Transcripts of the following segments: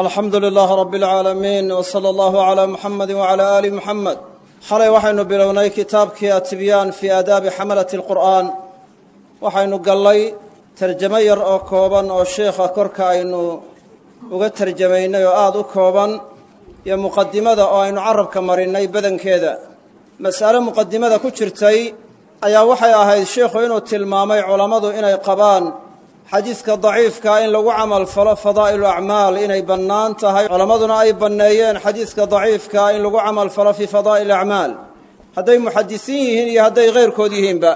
alxamdu lilaahi rabbi alcaalamiin w sala allahu calaa muxamedi wacalaa aali muxamed xalay waxaynu bilownay kitaabkii atibyaan fii aadaabi xamalati alqur'aan waxaynu gallay tarjamo yar oo kooban oo sheikha korka aynu uga tarjamaynay oo aada u kooban iyo muqadimada oo aynu carabka marinnay badankeeda. Mas'ale muqadimada ku jirtay ayaa waxay ahayd sheikhu inuu tilmaamay culammadu inay qabaan xadiidka daciifkaa in lagu camal falo fadaa'ilu acmaal inay bannaan tahay. Culammaduna ay banneeyeen xadiidka daciifkaa in lagu camal falo fii fadaa'il acmaal. Hadday muxadisiin yihiin iyo hadday kayrkood yihiinba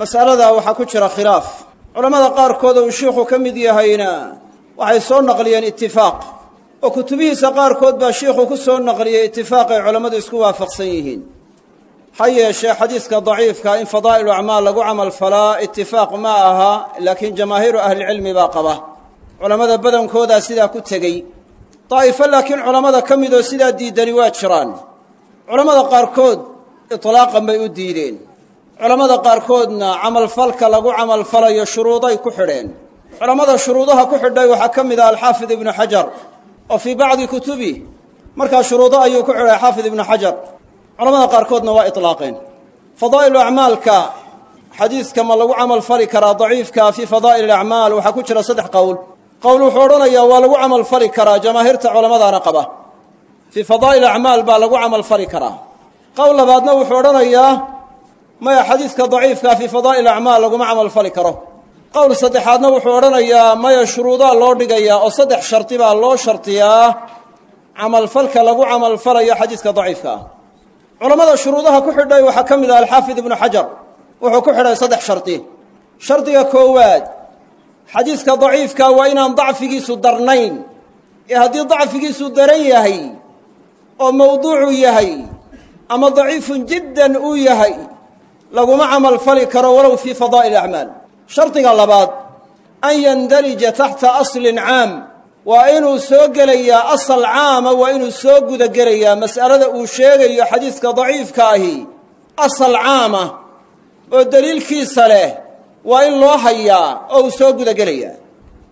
mas'aladaa waxaa ku jira khilaaf. Culammada qaarkood uu shiikhu ka mid yahayna waxay soo naqliyeen itifaaq oo kutubihiisa qaarkood baa shiikhu ku soo naqliyey itifaaqay culammadu isku waafaqsan yihiin ha yeeshee xadiidka daciifka in fadaa'ilu acmaal lagu camal falaa itifaaq ma aha laakiin jamaahiiru ahlicilmi baa qaba. Culammada badankoodaa sidaa ku tegey. Daa'ifo laakiin culammada ka midoo sidaa diidani waa jiraan. Culammada qaarkood itlaaqan bay u diideen. Culammada qaarkoodna camalfalka lagu camalfalayo shuruuday ku xidheen. Culammada shuruudaha ku xidhay waxaa ka mid ah alxaafid ibnu xajar oo fii bacdi kutubih markaa shuruudo ayuu ku xidhay xaafid ibnu xajar culamada qaarkoodna waa itlaaqeen. Fadaa'ilu acmaalka xadiidka ma lagu camal fali karaa daciifka fii fadaa'il alacmaal waxaa ku jira saddex qowl qowl wuxuu odhanayaa waa lagu camal fali karaa jamaahiirta culamadaana qaba. Fii fadaa'il acmaal baa lagu camal fali karaa. Qowl labaadna wuxuu odhanayaa maya xadiidka daciifka fii fadaa'il acmaal laguma camal fali karo. Qowl saddexaadna wuxuu odhanayaa maya shuruudaa loo dhigayaa oo saddex shardi baa loo shardiyaa camalfalka lagu camalfalayo xadiidka daciifka. ah culammada shuruudaha ku xidhay waxaa ka mid ah alxaafid ibnu xajar wuxuu ku xidhay saddex shardi shardiga koowaad xadiidka daciifka waa inaan dacfigiisu darnayn. Ee haddii dacfigiisu daran yahay oo mawduucu yahay ama daciifun jiddan uu yahay laguma camal fali karo walow fii fadaa'il acmaal shardiga labaad an yandarija taxta aslin caam waa inuu soo gelayaa asal caama waa inuu soo gudagelayaa mas'alada uu sheegayo xadiidka daciifka ahi. Asal caama oo deliilkiisa leh waa in loo hayaa oo uu soo gudagelayaa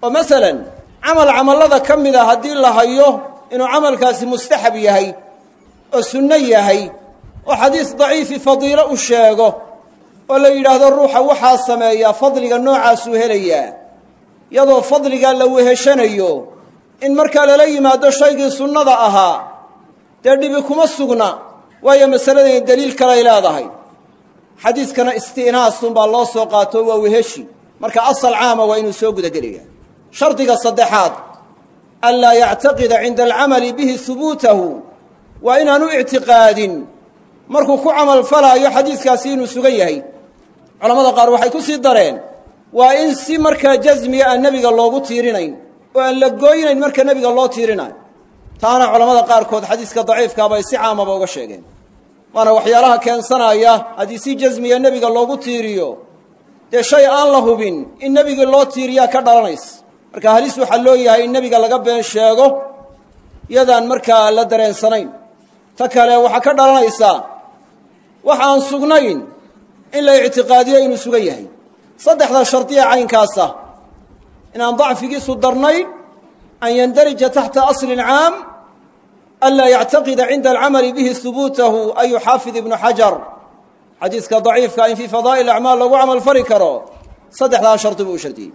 oo masalan camal camallada ka mid a haddii la hayo inuu camalkaasi mustaxab yahay oo sunno yahay oo xadiis daciifi fadiilo u sheego oo la yidhaahdo ruuxa waxaa sameeyaa fadliga noocaasuu helayaa iyadoo fadligaa la weheshanayo in markaa lala yimaado shaygii sunnada ahaa dee dhibi kuma sugna waayo masaladani deliil kalay leedahay. Xadiidkana isti'naasunbaa loo soo qaato waa weheshi. Marka asal caama waa inuu soo gudagelaya shardiga saddexaad anlaa yactaqida cinda alcamali bihi hubuutahu waa inaanu ictiqaadin. Markuu ku camalfalaayo xadiidkaasi inuu sugan yahay. Culamada qaar waxay ku sii dareen waa in si markaa jasmiga aan nebiga loogu tiirinayn oo la gooynayn marka nebiga loo tiirinayo. Taana culammada qaarkood xadiiska daciifkaabay si caamaba uga sheegeen. Waana waxyaalaha keensanaya haddii si jasmiya nebiga loogu tiiriyo dee shay aan la hubin in nebigii loo tiiriyaa ka dhalanays marka halis waxaa loo yahay in nebiga laga been sheego yadaan markaa la dareensanayn. Ta kale waxaa ka dhalanaysaa wax aan sugnayn in la ictiqaadiyo inuu sugan yahay. Saddexda shardiya caynkaasa inaan dacfigiisu darnayn an yandarija taxta aslin caam anlaa yactaqida cinda alcamali bihi hubuutahu ayu xaafid ibnu xajar. Xadiidka daciifka in fii fadaa'il acmaal lagu camal fali karo saddexdaa shardi buu u shardiyey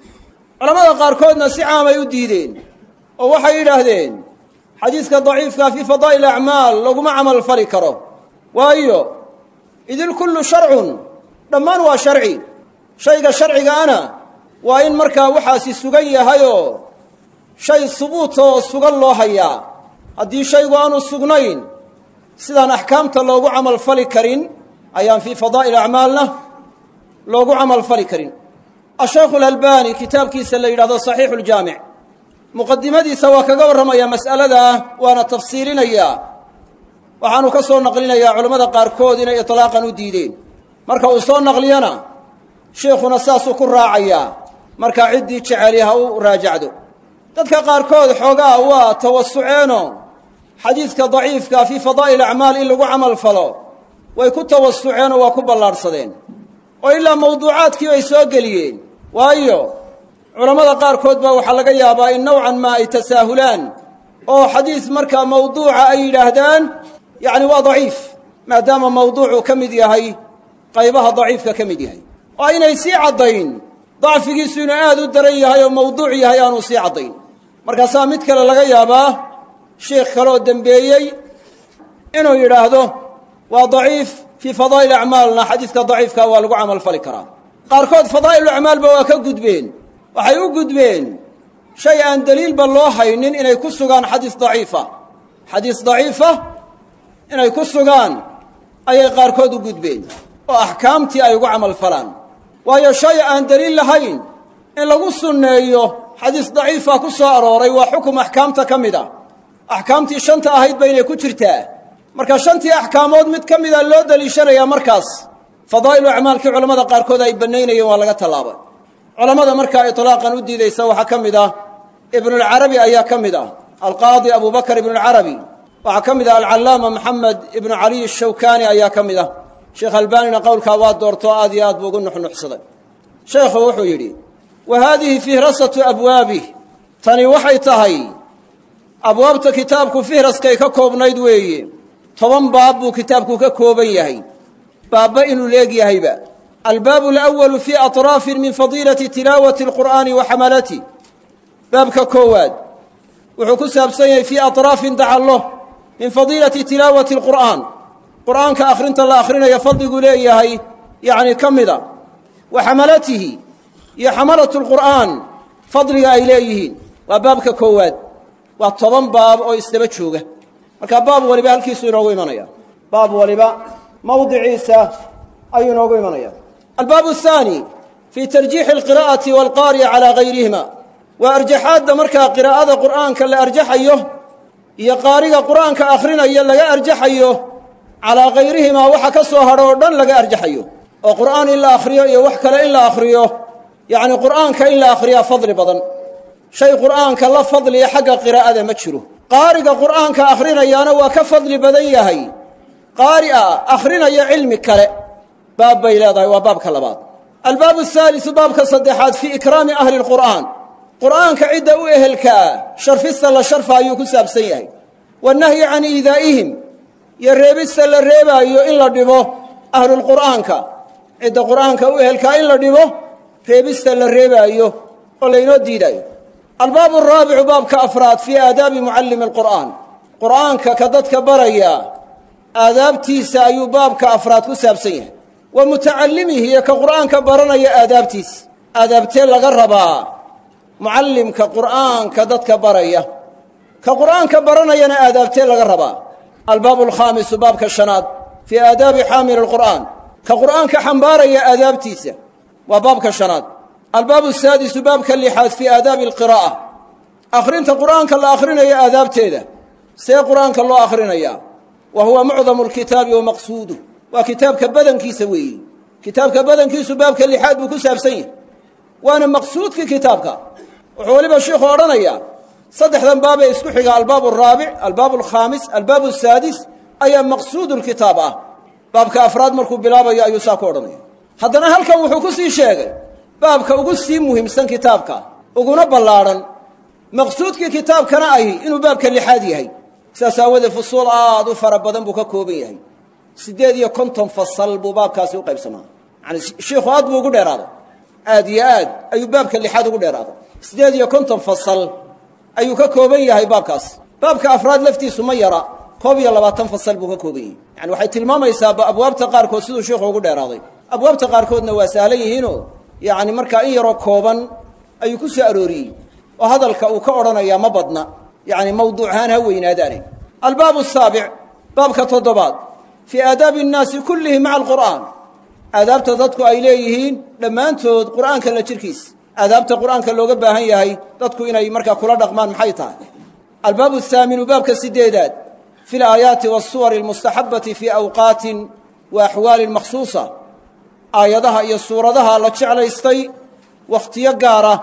culamada qaarkoodna si caamay u diideen oo waxay yidhaahdeen xadiidka daciifka fii fadaa'il acmaal laguma camal fali karo. Waayo idil kullu sharcun dhammaan waa sharci. Shayga sharcigaana waa in markaa waxaasi sugan yahayoo shay hubuutoo sugan loo hayaa. Haddii shaygu aanu sugnayn sidaan axkaamta loogu camal fali karin ayaan fii fadaa'il acmaalna loogu camal fali karin. Ashaykhu alalbani kitaabkiisa la yidhahdo saxiixu ljaamic muqadimadiisa waa kaga warramayaa mas'aladaa waana tafsiilinayaa waxaanu ka soo naqlinayaa culammada qaarkood inay itlaaqan u diideen. Marka uu soo naqliyana sheikhuna saasuu ku raacayaa markaa ciddii jeceli ha u raajacdo. Dadka qaarkood xoogaa waa tawasuceeno xadiidka daciifka fii fadaa'il acmaal in lagu camal falo. Way ku tawasuceenoo waa ku ballaadhsadeen oo ilaa mawduucaadkii bay soo geliyeen. Waayo culammada qaarkood baa waxaa laga yaabaa in nowcan maa ay tasaahulaan oo xadiis markaa mawduuca ay yidhaahdaan yacni waa daciif maadaama mawduucu ka mid yahay qaybaha daciifka ka mid yahay. Oo aynay sii caddayn dacfigiisu inuu aad u daran yahay oo mawduuc yahay aanuu sii caddayn. Markaasaa mid kale laga yaabaa sheikh kaleoo dembeeyey inuu yidhaahdo waa daciif fii fadaa'il acmaalna xadiiska daciifka waa lagu camalfali karaa. Qaarkood fadaa'il acmaalba waa ka gudbeen. Waxay u gudbeen shay aan deliilba loo haynin inay ku sugaan xadiis daciifa. Xadiis daciifa inay ku sugaan ayay qaarkood u gudbeen. Oo axkaamtii ay ugu camalfalaan waayo shay aan deliil lahayn in lagu sunneeyo xadiis daciifa ku soo arooray waa xukum axkaamta ka mid a. Axkaamtii shanta ahayd baynay ku jirtaa. Marka shantii axkaamood mid ka mida loo deliishanayaa markaas fadaa'ilu acmaalkii culammada qaarkood ay bannaynayeen waa laga tallaabay. Culammada markaa itlaaqan u diidaysa waxaa ka mid ah ibnulcarabi ayaa ka mid ah alqaadi abubakar ibnulcarabi waxaa ka mid ah alcallaama maxamed ibnu caliy ashawkaani ayaa ka mid ah sheekh albaanina qowlkaa waa doorto aad iyo aad buu ugu nuxnuxsaday. Sheekhu wuxuu yidhi wa haadihi fihrasatu abwaabih tani waxay tahay abwaabta kitaabku fihraskay ka koobnayd weeye. Toban baab buu kitaabku ka kooban yahay. Baabba inuu leegyahayba albaabu alawalu fii atraafin min fadiilati tilaawati alqur'aani wa xamalati baabka koowaad wuxuu ku saabsan yahay fii atraafin dacallo min fadiilati tilaawati alqur'aan qur'aanka akhrinta la akhrinayo fadligu leeyahay yacni ka mida wa xamalatihi iyo xamalatu lqur'aan fadliga ay leeyihiin. Waa baabka koowaad. Waa toban baab oo isdaba jooga. Marka baab waliba halkiisu inoogu imanaya. Baab waliba mawdiciisa ayuu inoogu imanaya. Albaabu athaani fii tarjiixi alqiraa'ati waalqaari'a calaa gayrihima waa arjaxaadda markaa qiraa'ada qur'aanka la arjaxayo iyo qaariga qur'aanka akhrinaya laga arjaxayo calaa hayrihimaa waxa ka soo hadho oo dhan laga arjaxayo oo qur'aan in la akhriyo iyo wax kale in la akhriyo yacni qur'aanka in la akhriyaa fadli badan. Shay qur'aanka la fadliya xagga qiraa'ada ma jiro. Qaariga qur'aanka akhrinayaana waa ka fadli badan yahay. Qaari'a akhrinaya cilmi kale. Baab bay leedahay waa baabka labaad. Albaabu ahaalisu baabka saddexaad fii ikraami ahli lqur'aan qur'aanka cidda u ehelkaa sharfista la sharfa ku saabsan yahay. Wannahyi can iidaa'ihim iyo reebista la reebaayo in la dhibo ahlulqur'aanka cidda qur'aanka u ehelkaa in la dhibo reebista la reebaayo oo laynoo diidaayo. Albaabu araabicu baabka afraad fii aadaabi mucallimi alqur'aan. Qur'aanka ka dadka baraya aadaabtiisa ayuu baabka afraad ku saabsan yahay. Wa mutacallimihi iyo ka qur'aanka baranaya aadaabtiisa aadaabtee laga rabaa mucallimka qur'aanka dadka baraya. Ka qur'aanka baranayana aadaabtee laga rabaa albaabu alkhaamisu baabka shanaad fii aadaabi xaamili alqur'aan. Ka qur'aanka xambaaraya aadaabtiisa waa baabka shanaad. Albaabu asaadisu baabka lixaad fii aadaabi alqiraa'a. Akhrinta qur'aanka la akhrinayo aadaabteeda see qur'aanka loo akhrinayaa wa huwa mucdamu alkitaabi wa maqsuuduh waa kitaabka badankiisa weeye kitaabka badankiisu baabka lixaad buu ku saabsan yahay. Waana maqsuudkii kitaabka. Wuxuu weliba sheikhu odhanayaa saddexdan baabee isku xiga albaabu araabic albaabu alkhaamis albaabu asaadis ayaa maqsuudulkitaab ah. Baabka afraad markuu bilaabayo ayuu saa ku odhanaya. Haddana halkan wuxuu ku sii sheegay baabka ugu sii muhiimsan kitaabka uguna ballaadhan maqsuudkii kitaabkana ahi inuu baabka lixaad yahay. Sidaas aawoodee fusuul aad u fara badan buu ka kooban yahay. Siddeed iyo konton fasal buu baabkaasi u qaybsamaa yani shiikhu aad buu ugu dheeraaday aad iyo aad ayuu baabka lixaad ugu dheeraaday siddeed iyo konton fasal ayuu ka kooban yahay baabkaas. Baabka afraad laftiisu ma yara. Koob iyo labaatan fasal buu ka kooban yahay. Yani waxay tilmaamaysaa abwaabta qaarkood siduu sheikhu ugu dheeraaday. Abwaabta qaarkoodna waa sahlan yihiinoo yacni markaa in yaroo kooban ayuu ku soo arooriyey. Oo hadalka uu ka odhanayaa ma badna. Yacni mawduucahaan ha weynaadaane. Albaabu asaabic baabka toddobaad. Fii aadaabi innaasi kullihim maca alqur'aan. Aadaabta dadku ay leeyihiin dhammaantood qur'aanka la jirkiisa aadaabta qur'aanka looga baahan yahay dadku inay markaa kula dhaqmaan maxay tahay? Albaabu athaaminu baabka sideedaad fi alaayaati waasuwari almustaxabati fii awqaatin wa axwaalin makhsuusa. Aayadaha iyo suuradaha la jeclaystay wakhtiyo gaara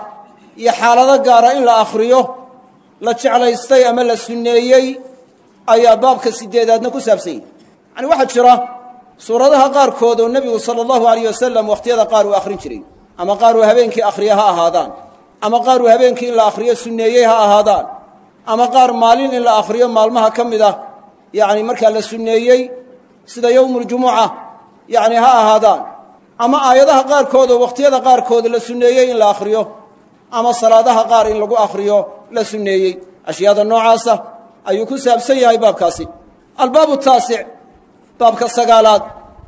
iyo xaalado gaara in la akhriyo la jeclaystay ama la sunneeyey ayaa baabka sideedaadna ku saabsan yahay. Yacani waxaa jira suuradaha qaarkood oo nebigu sala allahu alayh wasalam wakhtiyada qaar uu akhrin jiray ama qaar uu habeenkii akhriya ha ahaadaan. Ama qaar uu habeenkii in la akhriyo sunneeyey ha ahaadaan. Ama qaar maalin in la akhriyo maalmaha ka mid ah yacni markaa la sunneeyey sida yowmuuljumuca yacni ha ahaadaan. Ama aayadaha qaarkood oo wakhtiyada qaarkood la sunneeyey in la akhriyo. Ama salaadaha qaar in lagu akhriyo la sunneeyey. Ashyaada noocaasa ayuu ku saabsan yahay baabkaasi. Albaabu taasic baabka sagaalaad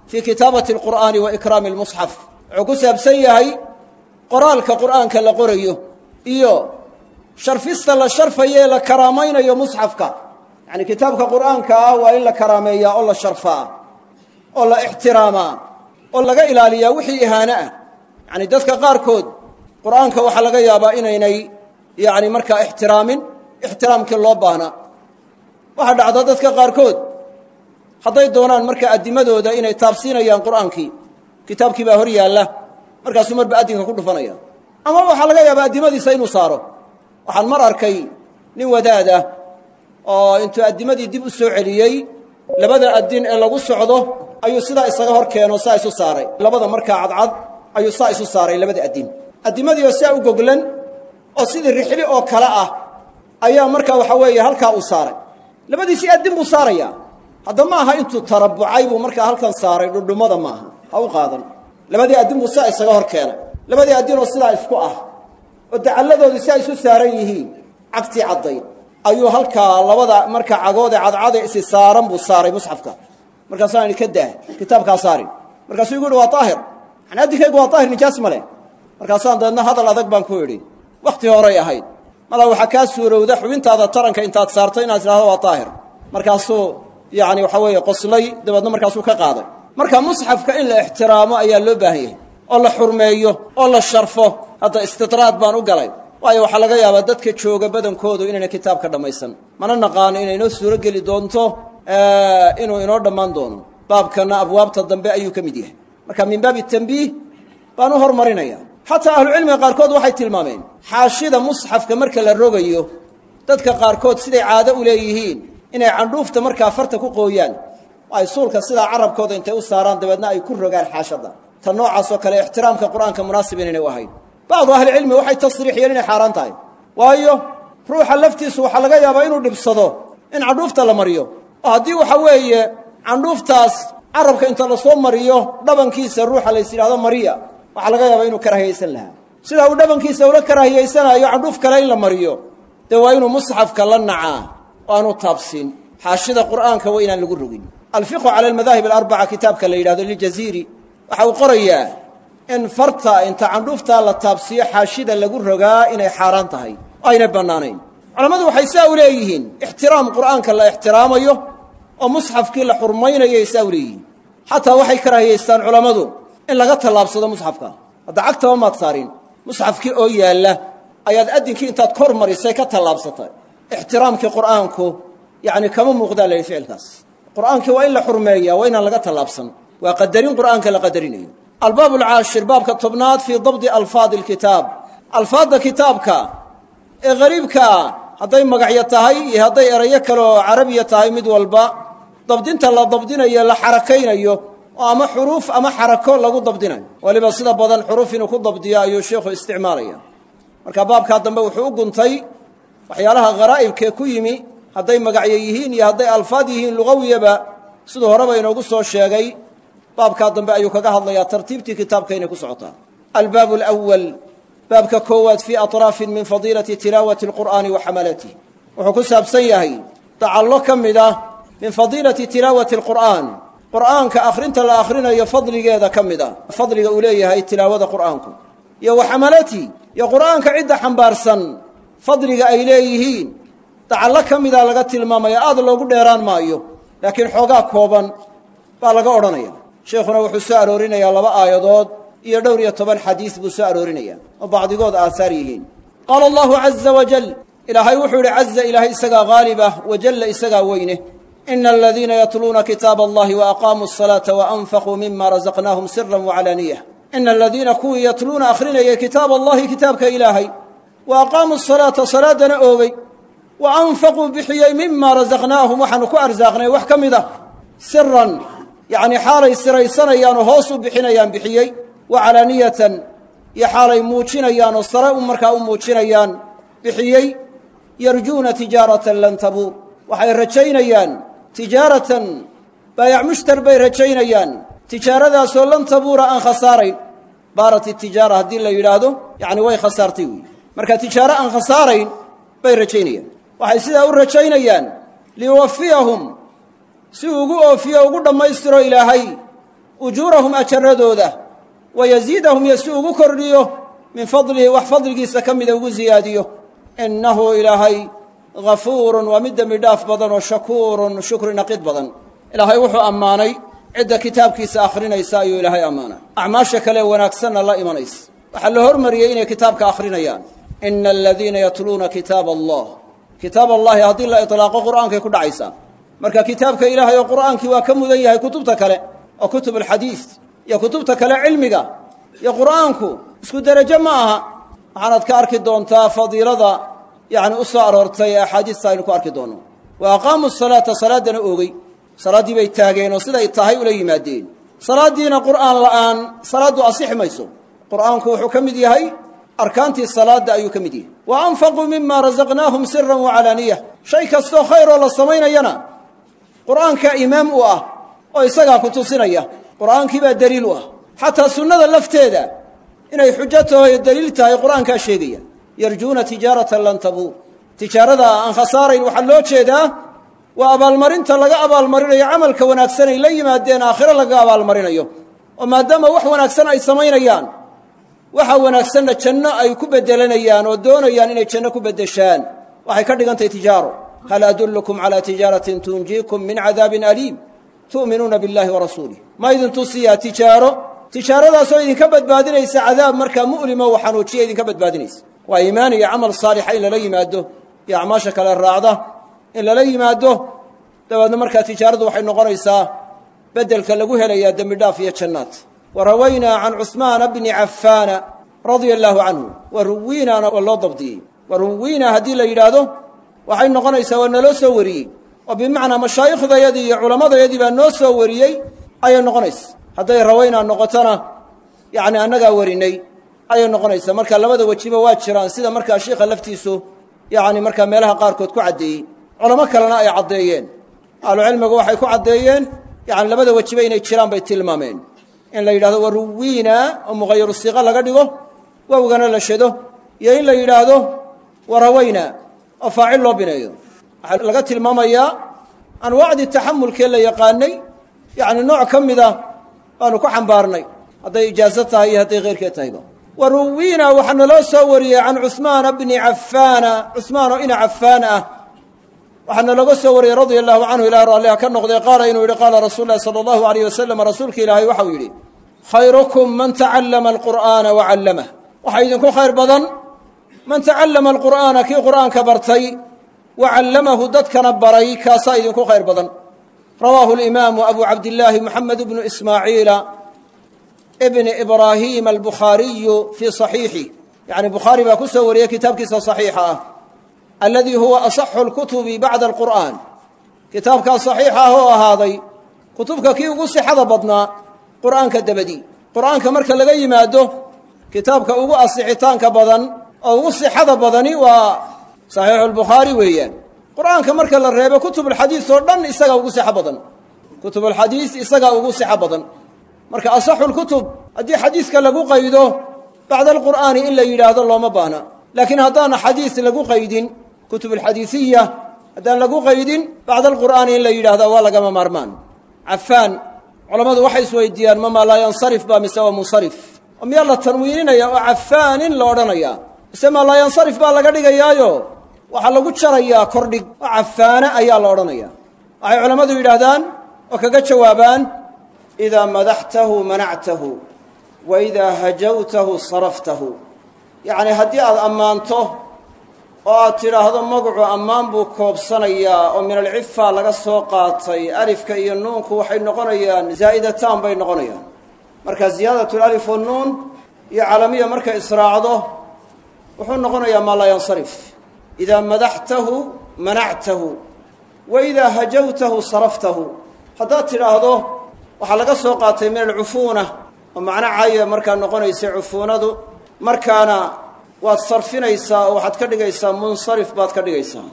fii kitaabati alqur'aani wa ikraami almusxaf wuxuu ku saabsan yahay qoraalka qur'aanka la qorayo iyo sharfista la sharfayo ee la karaamaynayo musxafka yacni kitaabka qur'aanka ah waa in la karaameeyaa oo la sharfaa oo la ixtiraamaa oo laga ilaaliyaa wixii ihaano ah. Yacni dadka qaarkood qur'aanka waxaa laga yaabaa inaynay yacni markaa ixtiraamin ixtiraamkii loo baahnaa waxaa dhacda dadka qaarkood hadday doonaan marka addimadooda inay taabsiinayaan qur'aankii kitaabkii baa hor yaalla. Markaasuu marba addinka ku dhufanaya. Ama waxaa laga yaabaa addimadiisa inuu saaro. Waxaan mar arkay nin wadaad ah oo intuu addimadii dib u soo celiyey labada addin ee lagu socdo ayuu sidaa isaga hor keeno saa isu saaray. Labada markaa cadcad ayuu saa isu saaray labada addin. Addimadii oo sidaa u goglan oo sidii rixli oo kale ah ayaa markaa waxa weeye halkaa uu saaray. Labadiisii addin buu saarayaa. Hadda ma aha intuu tarabucay buu markaa halkan saaray dhudhummada ma aha ha u qaadan. Labadii addin buu sidaa isaga hor keenay. Labadii addinoo sidaa isku ah. Oo dacalladoodii si ay isu saaran yihiin cagtii caddayd ayuu halkaa labada markaa cagoodee cadcade isi saaran buu saaray musxafka. Markaasaan idhi ka daah kitaabkaa saarin. Markaasuu igu yidhi waa daahir yani addinkaygu waa daahir nijaas ma leh. Markaasaan dabeedna hadal adag baan ku idhi wakhti horay ahayd. Malaa waxaa kaa suurowda xubintaada taranka intaad saarto inaad tidhahdo waa daahir markaasuu yacni waxa weeye qoslay dabeedna markaasuu ka qaaday marka musxafka in la ixtiraamo ayaa loo baahan yahay. Oo la xurmeeyo oo la sharfo hadda istidraad baan u galay. Waayo waxaa laga yaabaa dadka jooga badankoodu inayna kitaabka dhammaysan mana naqaano inay inoo suuro geli doonto inuu inoo dhammaan doono. Baabkana abwaabta dambe ayuu ka mid yahay. Marka min baabi tambiih baan u hormarinaya xataa ahlucilmiga qaarkood waxay tilmaameen xaashida musxafka marka la rogayo dadka qaarkood siday caado u leeyihiin. Inay candhuufta markaa farta ku qooyaan ay suulka sidaa carabkooda intay u saaraan dabeedna ay ku rogaan xaashadda. Ta noocaasoo kale ixtiraamka qur'aanka munaasib inaynay u ahayn bacdu ahlicilmi waxay tasriixiyeen inay xaaraan tahay. Waayo ruuxa laftiisu waxaa laga yaabaa inuu dhibsado in candhuufta la mariyo. Oo haddii waxa weeye candhuuftaas carabka inta la soo mariyo dhabankiisa ruuxa lays yidhahdo mariya waxaa laga yaabaa inuu karaahiyaysan lahaa. Sidaa uu dhabankiisa ula karaahiyaysanaayo candhuuf kale in la mariyo dee waa inuu musxafka la nacaa oo aanu taabsin xaashida qur'aanka waa inaan lagu rogin. Alfiqhu cala almadaahib alarbaca kitaabka la yidhahdo liljaziiri waxa uu qorayaa in farta inta candhuuftaa la taabsiyo xaashida lagu rogaa inay xaaraan tahay oo aynay bannaanayn. Culammadu waxay saa u leeyihiin ixtiraam qur'aanka la ixtiraamayo oo musxafkii la xurmaynayay saa u leeyihiin. Xataa waxay karaahiyaystaan culammadu in laga tallaabsado musxafka hadda cagtaba maad saarin musxafkii oo yaalla ayaad addinkii intaad kor marisay ka tallaabsatay. Ixtiraamkii qur'aanku yacni kama muuqdaa la yidhi ficilkaas qur'aankii waa in la xurmeeyaa waa inaan laga tallaabsan. Waa qadarin qur'aanka la qadarinayo. Albaab alcaashir baabka tobnaad fii dabdi alfaadi alkitaab alfaadda kitaabka ee hariibka ah hadday magacyo tahay iyo hadday erayo kale oo carabiya tahay mid walba dabdinta la dabdinayo la xarakaynayo oo ama xuruuf ama xarako lagu dabdinayo. Weliba sida badan xuruuf inuu ku dabdiyo ayuu sheikhu isticmaalaya. Marka baabkaa dambe wuxuu u guntay waxyaalaha kharaa'ibkee ku yimi hadday magacyo yihiin iyo hadday alfaad yihiin lugawiyaba siduu horeba inoogu soo sheegay baabkaa dambe ayuu kaga hadlayaa tartiibtii kitaabka inay ku socotaa. Albaab alawal baabka koowaad fii aطraafin min fadiilati tilaawati alqur'aani wa xamalatih wuxuu ku saabsan yahay dacallo ka mid ah min fadiilati tilaawati alqur'aan. Qur'aanka akhrinta la akhrinayo fadligeeda ka mid ah fadliga uu leeyahay tilaawada qur'aanku. Iyo wa xamalati iyo qur'aanka cidda xambaarsan fadliga ay leeyihiin dacallo ka mida laga tilmaamaya aad loogu dheeraan maayo. Laakiin xoogaa kooban baa laga odhanaya. Sheikhuna wuxuu soo aroorinayaa laba aayadood iyo dhowr iyo toban xadiis buu soo aroorinaya oo bacdigood aahaar yihiin. Qaala allahu caza wajal ilaahay wuxuu yidhi caza ilaahay isagaa haalibah wajalla isagaa weyne. Ina aladiina yatluuna kitaaba allahi waaqaamuu asalaata waanfaquu mima razaqnaahum siran wacalaaniyah ina aladiina kuwii yatluuna akhrinayay kitaaba allahi kitaabka ilaahay. Wa aqaamuu asalaata salaadana oogay wa anfaquu bixiyey mima rasaqnaahum waxaanu ku arsaaqnay wax ka mid ah siran yacnii xaalay siraysanayaan oo hoos u bixinayaan bixiyey wa calaaniyatan iyo xaalay muujinayaan oo sare u markaa u muujinayaan bixiyey yarjuuna tijaaratan lan tabuur waxay rajaynayaan tijaaratan baayac mushtar bay rajaynayaan tijaaradaasoo lan tabuura aan khasaarayn baarat itijaara haddii la yidhaahdo yacni way khasaartay weyi marka tijaaro aan khasaarayn bay rajaynayaan waxay sidaa u rajaynayaan liyuwafiyahum si ugu oofiyo ugu dhammaystiro ilaahay ujuurahum ajaradooda wa yasiidahum iyo si ugu kordhiyo min fadlihi wax fadligiisa ka mida ugu siyaadiyo innahu ilaahay hafuurun waa mid dembi dhaaf badan oo shakuurun shukri naqid badan. Ilaahay wuxuu ammaanay cidda kitaabkiisa akhrinaysa ayuu ilaahay ammaanay. Acmaasha kale wanaagsanna la imanaysa. Waxaa la hormariyey inay kitaabka akhrinayaan. Ina aladiina yatluuna kitaab allah kitaab allahi haddii la itlaaqo qur'aankay ku dhacaysaa marka kitaabka ilaahay oo qur'aankii waa ka mudan yahay kutubta kale oo kutub alxadiid iyo kutubta kale cilmiga iyo qur'aanku isku derajo ma aha. Waxaanaad ka arki doontaa fadiilada yacni u soo aroortay ee axaadiista aynu ku arki doonno. Wa aqaamuu salaata salaaddana oogey salaaddii bay taageen oo siday tahay ula yimaadeen. Salaaddiina qur'aan la'aan salaaddu asixi mayso. Qur'aanku wuxuu ka mid yahay arkaantii salaadda ayuu ka mid yahay. Wa anfaquu mima rasaqnaahum siran wacalaaniya shay kastoo khayroo la samaynayana qur'aankaa imaam u ah oo isagaa ku tusinaya qur'aankii baa deliil u ah. Xataa sunnada lafteeda inay xujo taho ee deliil tahay qur'aankaa sheegaya. Yarjuuna tijaaratan lan tabuur. Tijaarada aan khasaarayn waxaa loo jeedaa waa abaalmarinta laga abaalmarinayo camalka wanaagsan ay la yimaadeen aakhiro laga abaalmarinayo. Oo maadaama wax wanaagsan ay samaynayaan waxa wanaagsanna janno ay ku beddelanayaan oo doonayaan inay janno ku beddeshaan. Waxay ka dhigantahay tijaaro. Hal adullukum calaa tijaaratin tunjiikum min cadaabin aliim. Tu'minuuna biاllahi wa rasuulih ma idin tusiyaa tijaaro? Tijaaradaasoo idinka badbaadinaysa cadaab markaa mu'limo wa xanuujiya idinka badbaadinaysa. Waa iimaan iyo camal saalixa in lala yimaado iyo acmaasha kale raacda in lala yimaado. Dabeedna markaa tijaaradu waxay noqonaysaa beddelka lagu helayaa dembi dhaaf iyo jannaad wa rawaynaa can cusmaana bni cafaana radia allaahu canhu wa ruwiinaana waa loo dabdiyey wa ruwiinaa haddii la yidhaahdo waxay noqonaysaa waa naloo soo wariyey oo bimacnaa mashaaikhdayadii iyo culammadayadii baa noo soo wariyey ayay noqonaysa hadday rawaynaa noqotona yacni annagaa warinay ayay noqonaysaa marka labada wejiba waa jiraan sida markaa sheikha laftiisu yacni markaa meelaha qaarkood ku caddeeyey culamo kalena ay caddeeyeen ahlucilmigu waxay ku caddeeyeen yani labada wejiba inay jiraan bay tilmaameen in la yidhahdo wa ruwiina oo muqayaru siiqa laga dhigo wowgana la shado iyo in la yidhaahdo wa rawayna oo faacil loo bineeyo. Waxaa laga tilmaamayaa anwaacdii taxamulkee la yaqaanay yacni nooc ka mida baanu ku xambaarnay. Hadday ijaaso tahay iyo hadday khayrkeed tahayba wa ruwiina waxaa naloo soo wariyey can cusmaana bni cafaana cusmaan oo ina cafaan ah waxaa nalooga soo wariyey radia allahu canhu ilaah raalliha ka noqday qaala inuu yidhi qaala rasuulu lahi sala allahu alayh wasalam rasuulka ilaahay waxau yidhi khayrukum man tacallama alqur'aana wa callamah waxaa idinku khayr badan. Man tacallama alqur'aana kii qur'aanka bartay wa callamahu dadkana baray kaasaa idinku khayr badan. Rawaahu alimaamu abu cabdillaahi moxamed bnu ismaaciila bni ibraahiima albukhaariyu fii saxiixih yacni bukhaari baa ku soo wariyey kitaabkiisa saxiixa ah aladii huwa asaxu lkutubi bacda alqur'aan kitaabkaa saxiixa ah oo ahaaday kutubka kii ugu sixada badnaa qur'aanka dabadii qur'aanka marka laga yimaado kitaabka ugu asixitaanka badan oo ugu sixada badani waa saxiixu lbukhaari weeyaan. Qur'aanka marka la reebo kutubulxadiis oo dhan isagaa ugu sixo badan. Kutubulxadiis isagaa ugu sixo badan. Marka asaxu lkutub haddii xadiiska lagu qaydo bacda alqur'aani in la yidhaahdo looma baahna. Laakiin haddaana xadiis lagu qaydin kutub alxadiisiya haddaan lagu qaydin bacda alqur'aani in la yidhahda waa lagama maarmaan. Cafaan culammadu waxay isweydiiyaan mamaa laa yansarif baa mise waa munsarif? Oo miyaa la tanwiininaya oo cafaanin la odhanayaa? Mise maa laa yansarif baa laga dhigayaayo? Waxaa lagu jarayaa kordhig oo cafaana ayaa la odhanaya waxay culammadu yidhaahdaan oo kaga jawaabaan idaa madaxtahu manactahu wa idaa hajawtahu saraftahu. Yacni haddii aad ammaanto oo aad tidhaahdo magacu ammaan buu koobsanayaa oo min alcifa laga soo qaatay. Alifka iyo nuunku waxay noqonayaan zaa'idataan bay noqonayaan. Marka ziyaadatlalif wannuun iyo calamiya markay israacdo wuxuu noqonayaa maa laa yansarif. Idaa madaxtahu manactahu. Wa idaa hajawtahu saraftahu. Haddaad tidhaahdo waxaa laga soo qaatay min alcufuuna. Oo macno caya markaa noqonaysa cufuunadu. Markaana waad sarfinaysaa oo waxaad ka dhigaysaa munsarif baad ka dhigaysaa.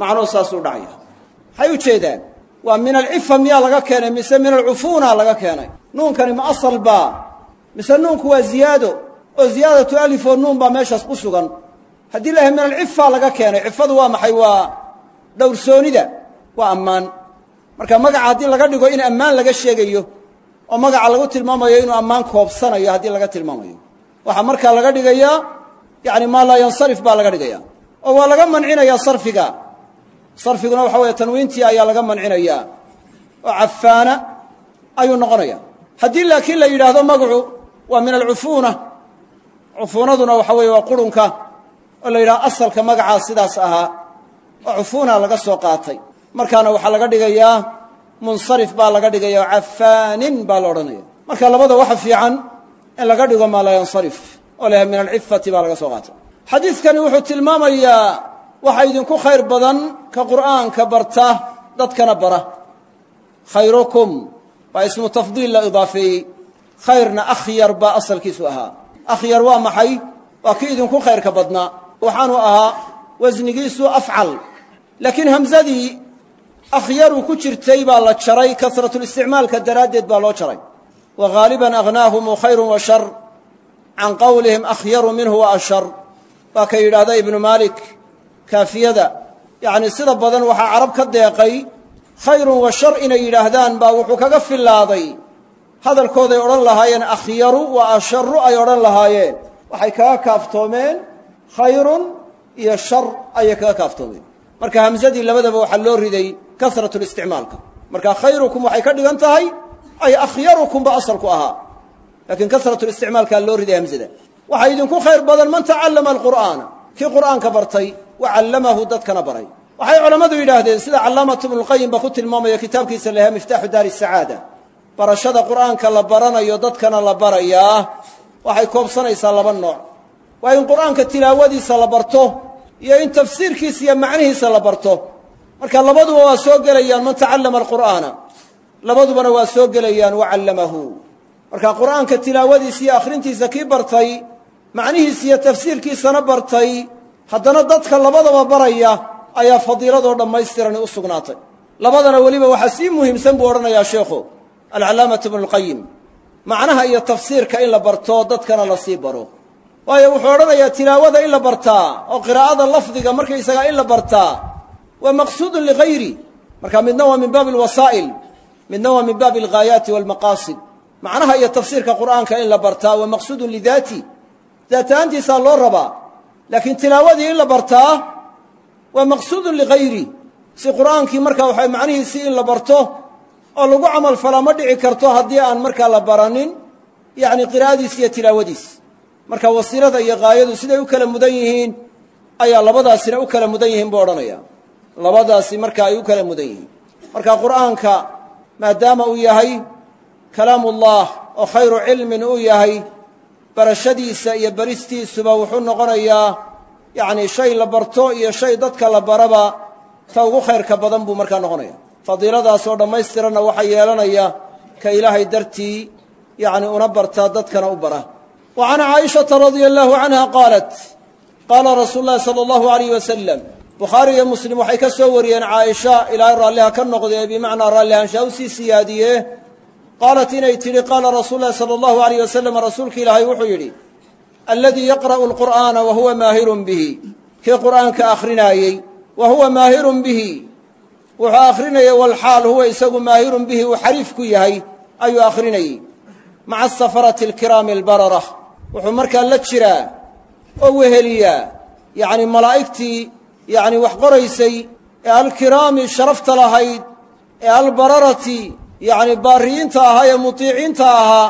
Macnuhu saasuu dhacaya. Maxay u jeedaan waa min alcifa miyaa laga keenay mise min alcufuuna laga keenay? Nuunkani ma asal baa? Mise nuunku waa ziyaado? Oo ziyaadatu alif oo nuun baa meeshaas ku sugan. Haddii la min alcifa laga keenay cifadu waa maxay? Waa dhowrsoonida waa ammaan. Marka magaca haddii laga dhigo in ammaan laga sheegayo oo magaca lagu tilmaamayo inuu ammaan koobsanayo haddii laga tilmaamayo. Waxaa markaa laga dhigayaa yacni maa laa yansarif baa laga dhigaya. Oo waa laga mancinayaa sarfiga. Sarfiguna waxa weeye tanwiintii ayaa laga mancinayaa. Oo cafaana ayuu noqonaya haddii laakiin la yidhaahdo magacu waa min alcufuuna. Cufuunaduna waxa weeye waa qurunka oo la yidhahdo asalka magacaa sidaas ahaa. Oo cufuuna laga soo qaatay. Markaana waxaa laga dhigayaa munsarif baa laga dhigaya oo cafaanin baa la odhanaya marka labada waxa fiican in laga dhigo maa laa yansarif oo la yahay min alcifati baa laga soo qaatay. Xadiidkani wuxuu tilmaamayaa waxa idinku khayr badan ka qur'aanka barta dadkana bara. Khayrukum waa ismu tafdiil la idaafeeyey khayrna akhyar baa asalkiisu ahaa. Akhyar waa maxay? Waa kii idinku khayrka badnaa waxaanu ahaa wasnigiisu afcal. Laakiin hamsadii akhyaru ku jirtay baa la jaray kasratulisticmaalka daraaddeed baa loo jaray. Wa haaliban aghnaahumu khayrun wa can qowlihim akhyaru minhu wa ashar waa ka yidhaahda ibnu maalik kaafiyada yacni sida badan waxaa carab ka deeqay khayrun wa shar inay yidhaahdaan baa wuxuu kaga fillaaday hadalkooday odhan lahaayeen akhyaru wa asharu ay odhan lahaayeen waxay kaga kaaftoomeen khayrun iyo shar ayay kaga kaaftoomeen marka hamsadii labadaba waxaa loo riday kasratulisticmaalka marka khayrukum waxay ka dhigan tahay ay akhyarukum ba asalku ahaa laakiin kasratulisticmaalkaa loo riday hamsada waxaa idinku khayr badan man tacallama alqur'aana. Kii qur'aanka bartay wa callamahu dadkana baray. Waxay culammadu yidhaahdeen sida callaamatu ibnulqayim ba ku tilmaamaya kitaabkiisa lahaa miftaaxu daari sacaada barashada qur'aanka la baranayo dadkana la barayaa waxay koobsanaysaa laba nooc. Waa in qur'aanka tilaawadiisa la barto iyo in tafsiirkiisa iyo macnihiisa la barto. Marka labaduba waa soo gelayaan man tacallama alqur'aana. Labadubana waa soo gelayaan wa callamahu marka qur'aanka tilaawadiisa iyo akhrintiisa kii bartay macnihiisa iyo tafsiirkiisana bartay haddana dadka labadaba baraya ayaa fadiiladoo dhammaystirani u sugnaatay. Labadana weliba waxaa sii muhiimsan buu odhanayaa sheekhu alcallaamatu ibnulqayim macnaha iyo tafsiirka in la barto dadkana la sii baro. Waayo wuxuu odhanayaa tilaawada in la bartaa oo qiraa'ada lafdiga markaysagaa in la bartaa waa maqsuudun ligayri marka midna waa min baabi alwasaa'il midna waa min baabi alghaayaati waalmaqaasid macnaha iyo tafsiirka qur'aanka in la bartaa waa maqsuudun lidaati daat ahaantiisaa loo rabaa laakiin tilaawadii in la bartaa waa maqsuudun ligayri si qur'aankii markaa waxa macnihiisii in la barto oo lagu camal falaa ma dhici karto haddii aan markaa la baranin yacni qiraa'adiis iyo tilaawadiis. Marka wasiilada iyo haayadu siday u kala mudan yihiin ayaa labadaasina u kala mudan yihiin buu odhanaya labadaasi marka ay u kala mudan yihiin. Marka qur'aanka maadaama uu yahay kalaamullah oo khayru cilmin uu yahay barashadiisa iyo baristiisuba wuxuu noqonayaa yacni shay la barto iyo shay dadka la baraba ta ugu khayrka badan buu markaa noqonaya. Fadiiladaasoo dhammaystiranna waxaa yeelanaya ka ilaahay dartii yacni una bartaa dadkana u bara. Wa can caaishata radia allaahu canha qaalat qaala rasuulu llahi sala allahu alayh wasalam bukhaari iyo muslim waxay ka soo wariyeen caaisha ilaahay raalliha ka noqdee bimacnaa raallihanshaa u sii siyaadiye qaalat inay tidhi qaala rasuulu llahi sala allahu alayh wasalam rasuulka ilaahay wuxuu yidhi aladii yaqra'u alqur'aana wa huwa maahirun bihi. Kii qur'aanka akhrinaayey wa huwa maahirun bihi. Wuxuu akhrinayay walxaal huwa isagu maahirun bihi. Uu xariif ku yahay ayuu akhrinayey. Maca asafarati alkiraami albarara. Wuxuu markaa la jiraa oo weheliyaa. Yacni malaa'igtii yacni wax qoraysay ee alkiraami sharafta lahayd ee albararati yacni baariyiinta ahaa ee mutiiciinta ahaa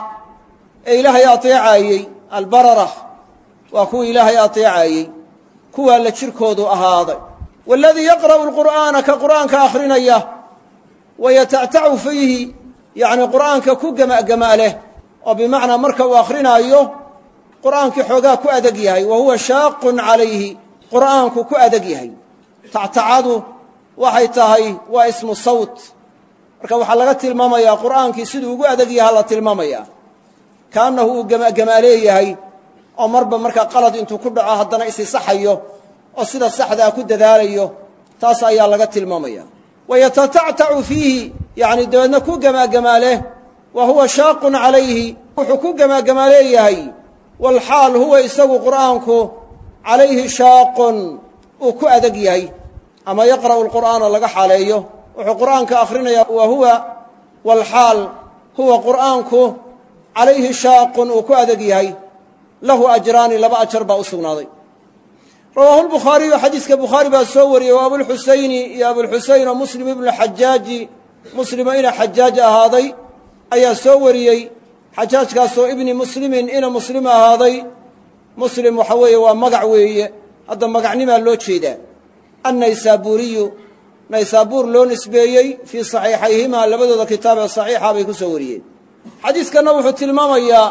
ee ilaahay ateecaayey albarara waa kuwa ilaahay ateecaayey kuwaa la jirkoodu ahaaday. Waaladii yaqra'u alqur'aana ka qur'aanka akhrinaya wayatactacu fiihi yacni qur'aanka ku gema'gema leh oo bimacnaa marka uu akhrinaayo qur'aankii xoogaa ku adeg yahay wa huwa shaaqun calayhi qur'aanku ku adeg yahay. Tactacadu waxay tahay waa ismu sawt marka waxaa laga tilmaamayaa qur'aankii siduu ugu adeg yahaa la tilmaamayaa kaannahu uu gema'gemaa leeyahay oo marba markaa qalad intuu ku dhaco haddana isi saxayo oo sida saxdaa ku dadaalayo taas ayaa laga tilmaamaya. Wa yatatactacu fiihi yacni dabeedna ku gemaagemaaleh wa huwa shaaqun calayhi wuxuu ku gemaagamaaleeyahay walxaal huwa isagu qur'aanku calayhi shaaqun uu ku adag yahay. Ama yaqra'u lqur'aana laga xaaleeyo wuxuu qur'aanka akhrinayaa wa huwa walxaal huwa qur'aanku calayhi shaaqun uu ku adag yahay. Lahu ajraani laba ajar baa u sugnaaday. Rawaahu lbukhaariyu xadiiska bukhaari baa soo wariyey wa abulxusayni iyo abulxusayn oo muslim ibnu xajaaji muslimo ina xajaaj ahaaday ayaa soo wariyey. Xajaajkaasoo ibni muslimin ina muslim ahaaday. Muslim waxa weeye waa magac weeye. Hadda magacnimaa loo jeedaa. Annaysaabuuriyu naysaabuur loo nisbeeyey fii saxiixayhimaa labadooda kitaab ee saxiixa bay ku soo wariyeen. Xadiiskanna wuxuu tilmaamayaa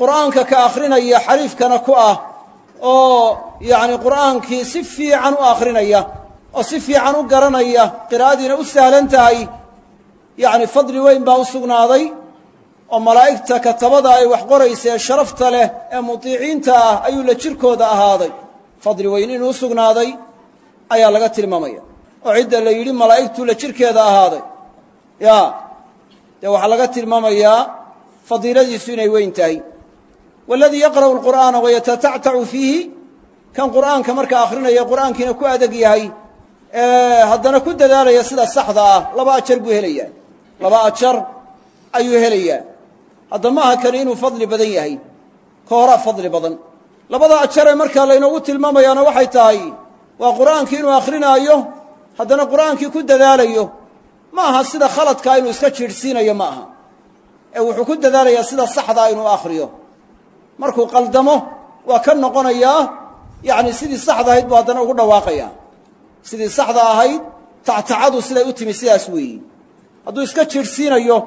qur'aanka ka akhrinaya xariifkana ku ah oo yacni qur'aankii si fiican u akhrinaya oo si fiican u garanaya qiraa'adiina u sahlan tahay yacni fadli weyn baa u sugnaaday oo malaa'igta katabada ay wax qoraysa ee sharafta leh ee mutiiciinta ah ayuu la jirkooda ahaaday. Fadli weyn inuu u sugnaaday ayaa laga tilmaamaya oo cidda la yidhi malaa'igtuu la jirkeeda ahaaday. Ya dee waxaa laga tilmaamayaa fadiiladiisu inay weyn tahay. Waladii yaqra'u alqur'aana wayatatactacu fiihi kan qur'aanka markaa akhrinaya qur'aankiina ku adag yahay haddana ku dadaalaya sida saxda ah laba ajar buu helayaa. Laba ajar ayuu helayaa. Hadda maaha kani inuu fadli badan yahay. Ka horaa fadli badan. Labada ajaree markaa laynoogu tilmaamayaana waxay tahay waa qur'aankii inuu akhrinaayo haddana qur'aankii ku dadaalayo ma aha sida khaladkaa inuu iska jiidhsiinayo ma aha ee wuxuu ku dadaalayaa sida saxdaa inuu akhriyo. Markuu qaldamo waa ka noqonayaa yacni sidii saxda ahayd buu haddana ugu dhawaaqayaa. Sidii saxda ahayd tactacadu siday u timi sidaas weeyi. Hadduu iska jiidhsiinayo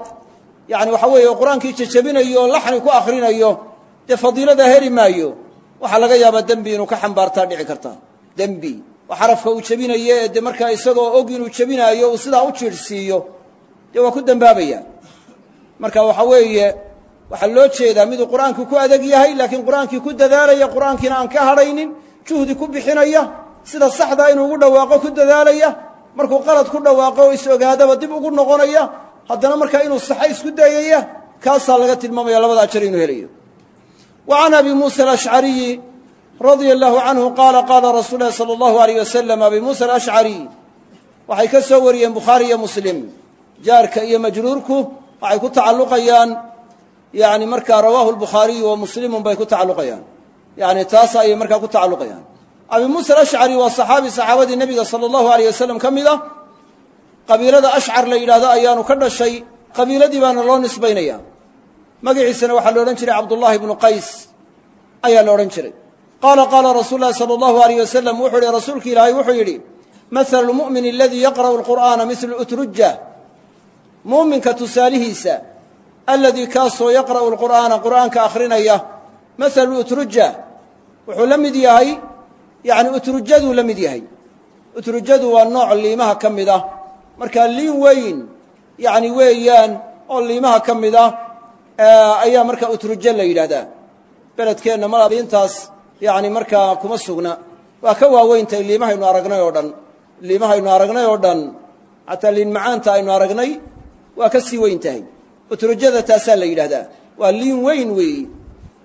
yacni waxa weeye qur'aankii jajabinayo oo laxni ku akhrinayo dee fadiilada heli maayo waxaa laga yaabaa dembi inuu ka xambaartaa dhici karta. Dembi oo xarafka uu jebinayo ee dee markaa isagoo og inuu jebinaayo uu sidaa u jiidhsiiyo dee waa ku dembaabaya marka waxa weeye waxaa loo jeedaa miduu qur'aankii ku adag yahay laakiin qur'aankii ku dadaalaya qur'aankiina aan ka hadhaynin juhdi ku bixinaya sida saxdaa inuu ugu dhawaaqo ku dadaalaya markuu qalad ku dhawaaqo oo is-ogaadaba dib ugu noqonaya haddana markaa inuu saxa isku dayaya kaasaa laga tilmaamaya labada ajar inuu helayo. Wa abi muusa alashcariyi radia allahu canhu qaala qaala rasuul lahi sala allahu alayh wasalam abi muusa alashcari waxay ka soo wariyeen bukhaari iyo muslim. Jaarka iyo majruurku waxay ku tacalluqayaan. Yani markaa rawaahu lbukhaariyu wa muslimun bay ku tacalluqayaan. Yani taas ayay markaa ku tacalluqayaan. Abi muusa alashcari waa saxaabi saxaabadii nebiga sala allahu alayh wasalam ka mid ah qabiilada ashcar la yidhahdo ayaanu ka dhashay. Qabiiladii baana loo nisbaynaya. Magaciisana waxaa la odhan jiray cabdullaahi ibnu qays. Ayaa la qaala qaala rasuulu lahi sala allahu alayh wasalam wuxuu yihi rasuulki ilaahay wuxuu yidhi mahalu lmu'min aladii yaqra'u alqur'aana midlu utruja muuminka tusaalihiisa aladii kaasoo yaqra'u alqur'aana qur'aanka akhrinaya. Mahalu utruja wuxuu la mid yahay yacni utrujaduu la mid yahay. Utrujadu waa nooc liimaha ka mid ah. Markaa liin weyn yacni weeyaan oo liimaha ka mid ah ayaa markaa utrujo la yidhaahdaa. Beledkeenna yani markaa kuma sugna. Waa ka waaweyntay liimahaynu aragnay oo dhan. Liimahaynu aragnay oo dhan xataa liinmacaanta aynu aragnay waa ka sii weyn tahay utrujada taasaa la yidhaahdaa. Waa liin weyn weeye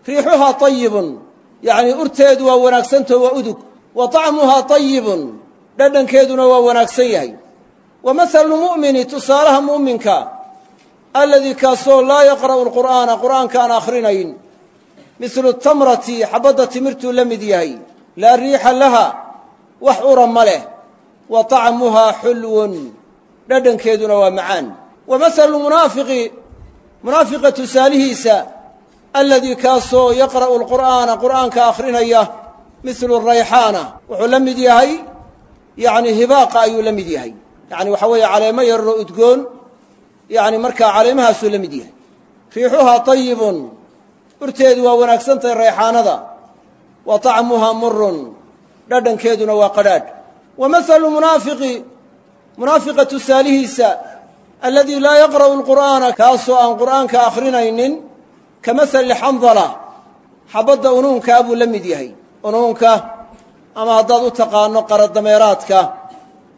riixuhaa ayibun yacnii urteedu waa wanaagsantao waa udug. Wa طacmuhaa ayibun dhadhankeeduna waa wanaagsan yahay. Wa maalu mu'mini tusaalaha mu'minka aladii kaasoo laa yaqra'u lqur'aana qur'aankaan akhrinayn midlu tamrati xabadda timirtuu la mid yahay. Laa riixa laha wax ura ma leh. Wa طacmuhaa xulwun dhadhankeeduna waa macaan. Wa mahalu munaafiqi munaafiqa tusaalihiisa aladii kaasoo yaqra'u alqur'aana qur'aanka akhrinaya midlu rayxaana. Wuxuu la mid yahay yacni hibaaqa ayuu la mid yahay. Yacni waxa weeye caleemo yararoo udgoon yacni markaa caleemahaasuu la mid yahay. Riixuhaa طayibun urteedu waa wanaagsan tahay rayxaanada wa طacmuhaa murun dhadhankeeduna waa qadhaadh. Wa mahalu munaafiqi munaafiqa tusaalihiisa aladii laa yaqra'u alqur'aana kaasoo aan qur'aanka akhrinaynin ka mahali xandala xabadda unuunkaa buu la mid yahay. Unuunka ama haddaad u taqaano qaradameeraadka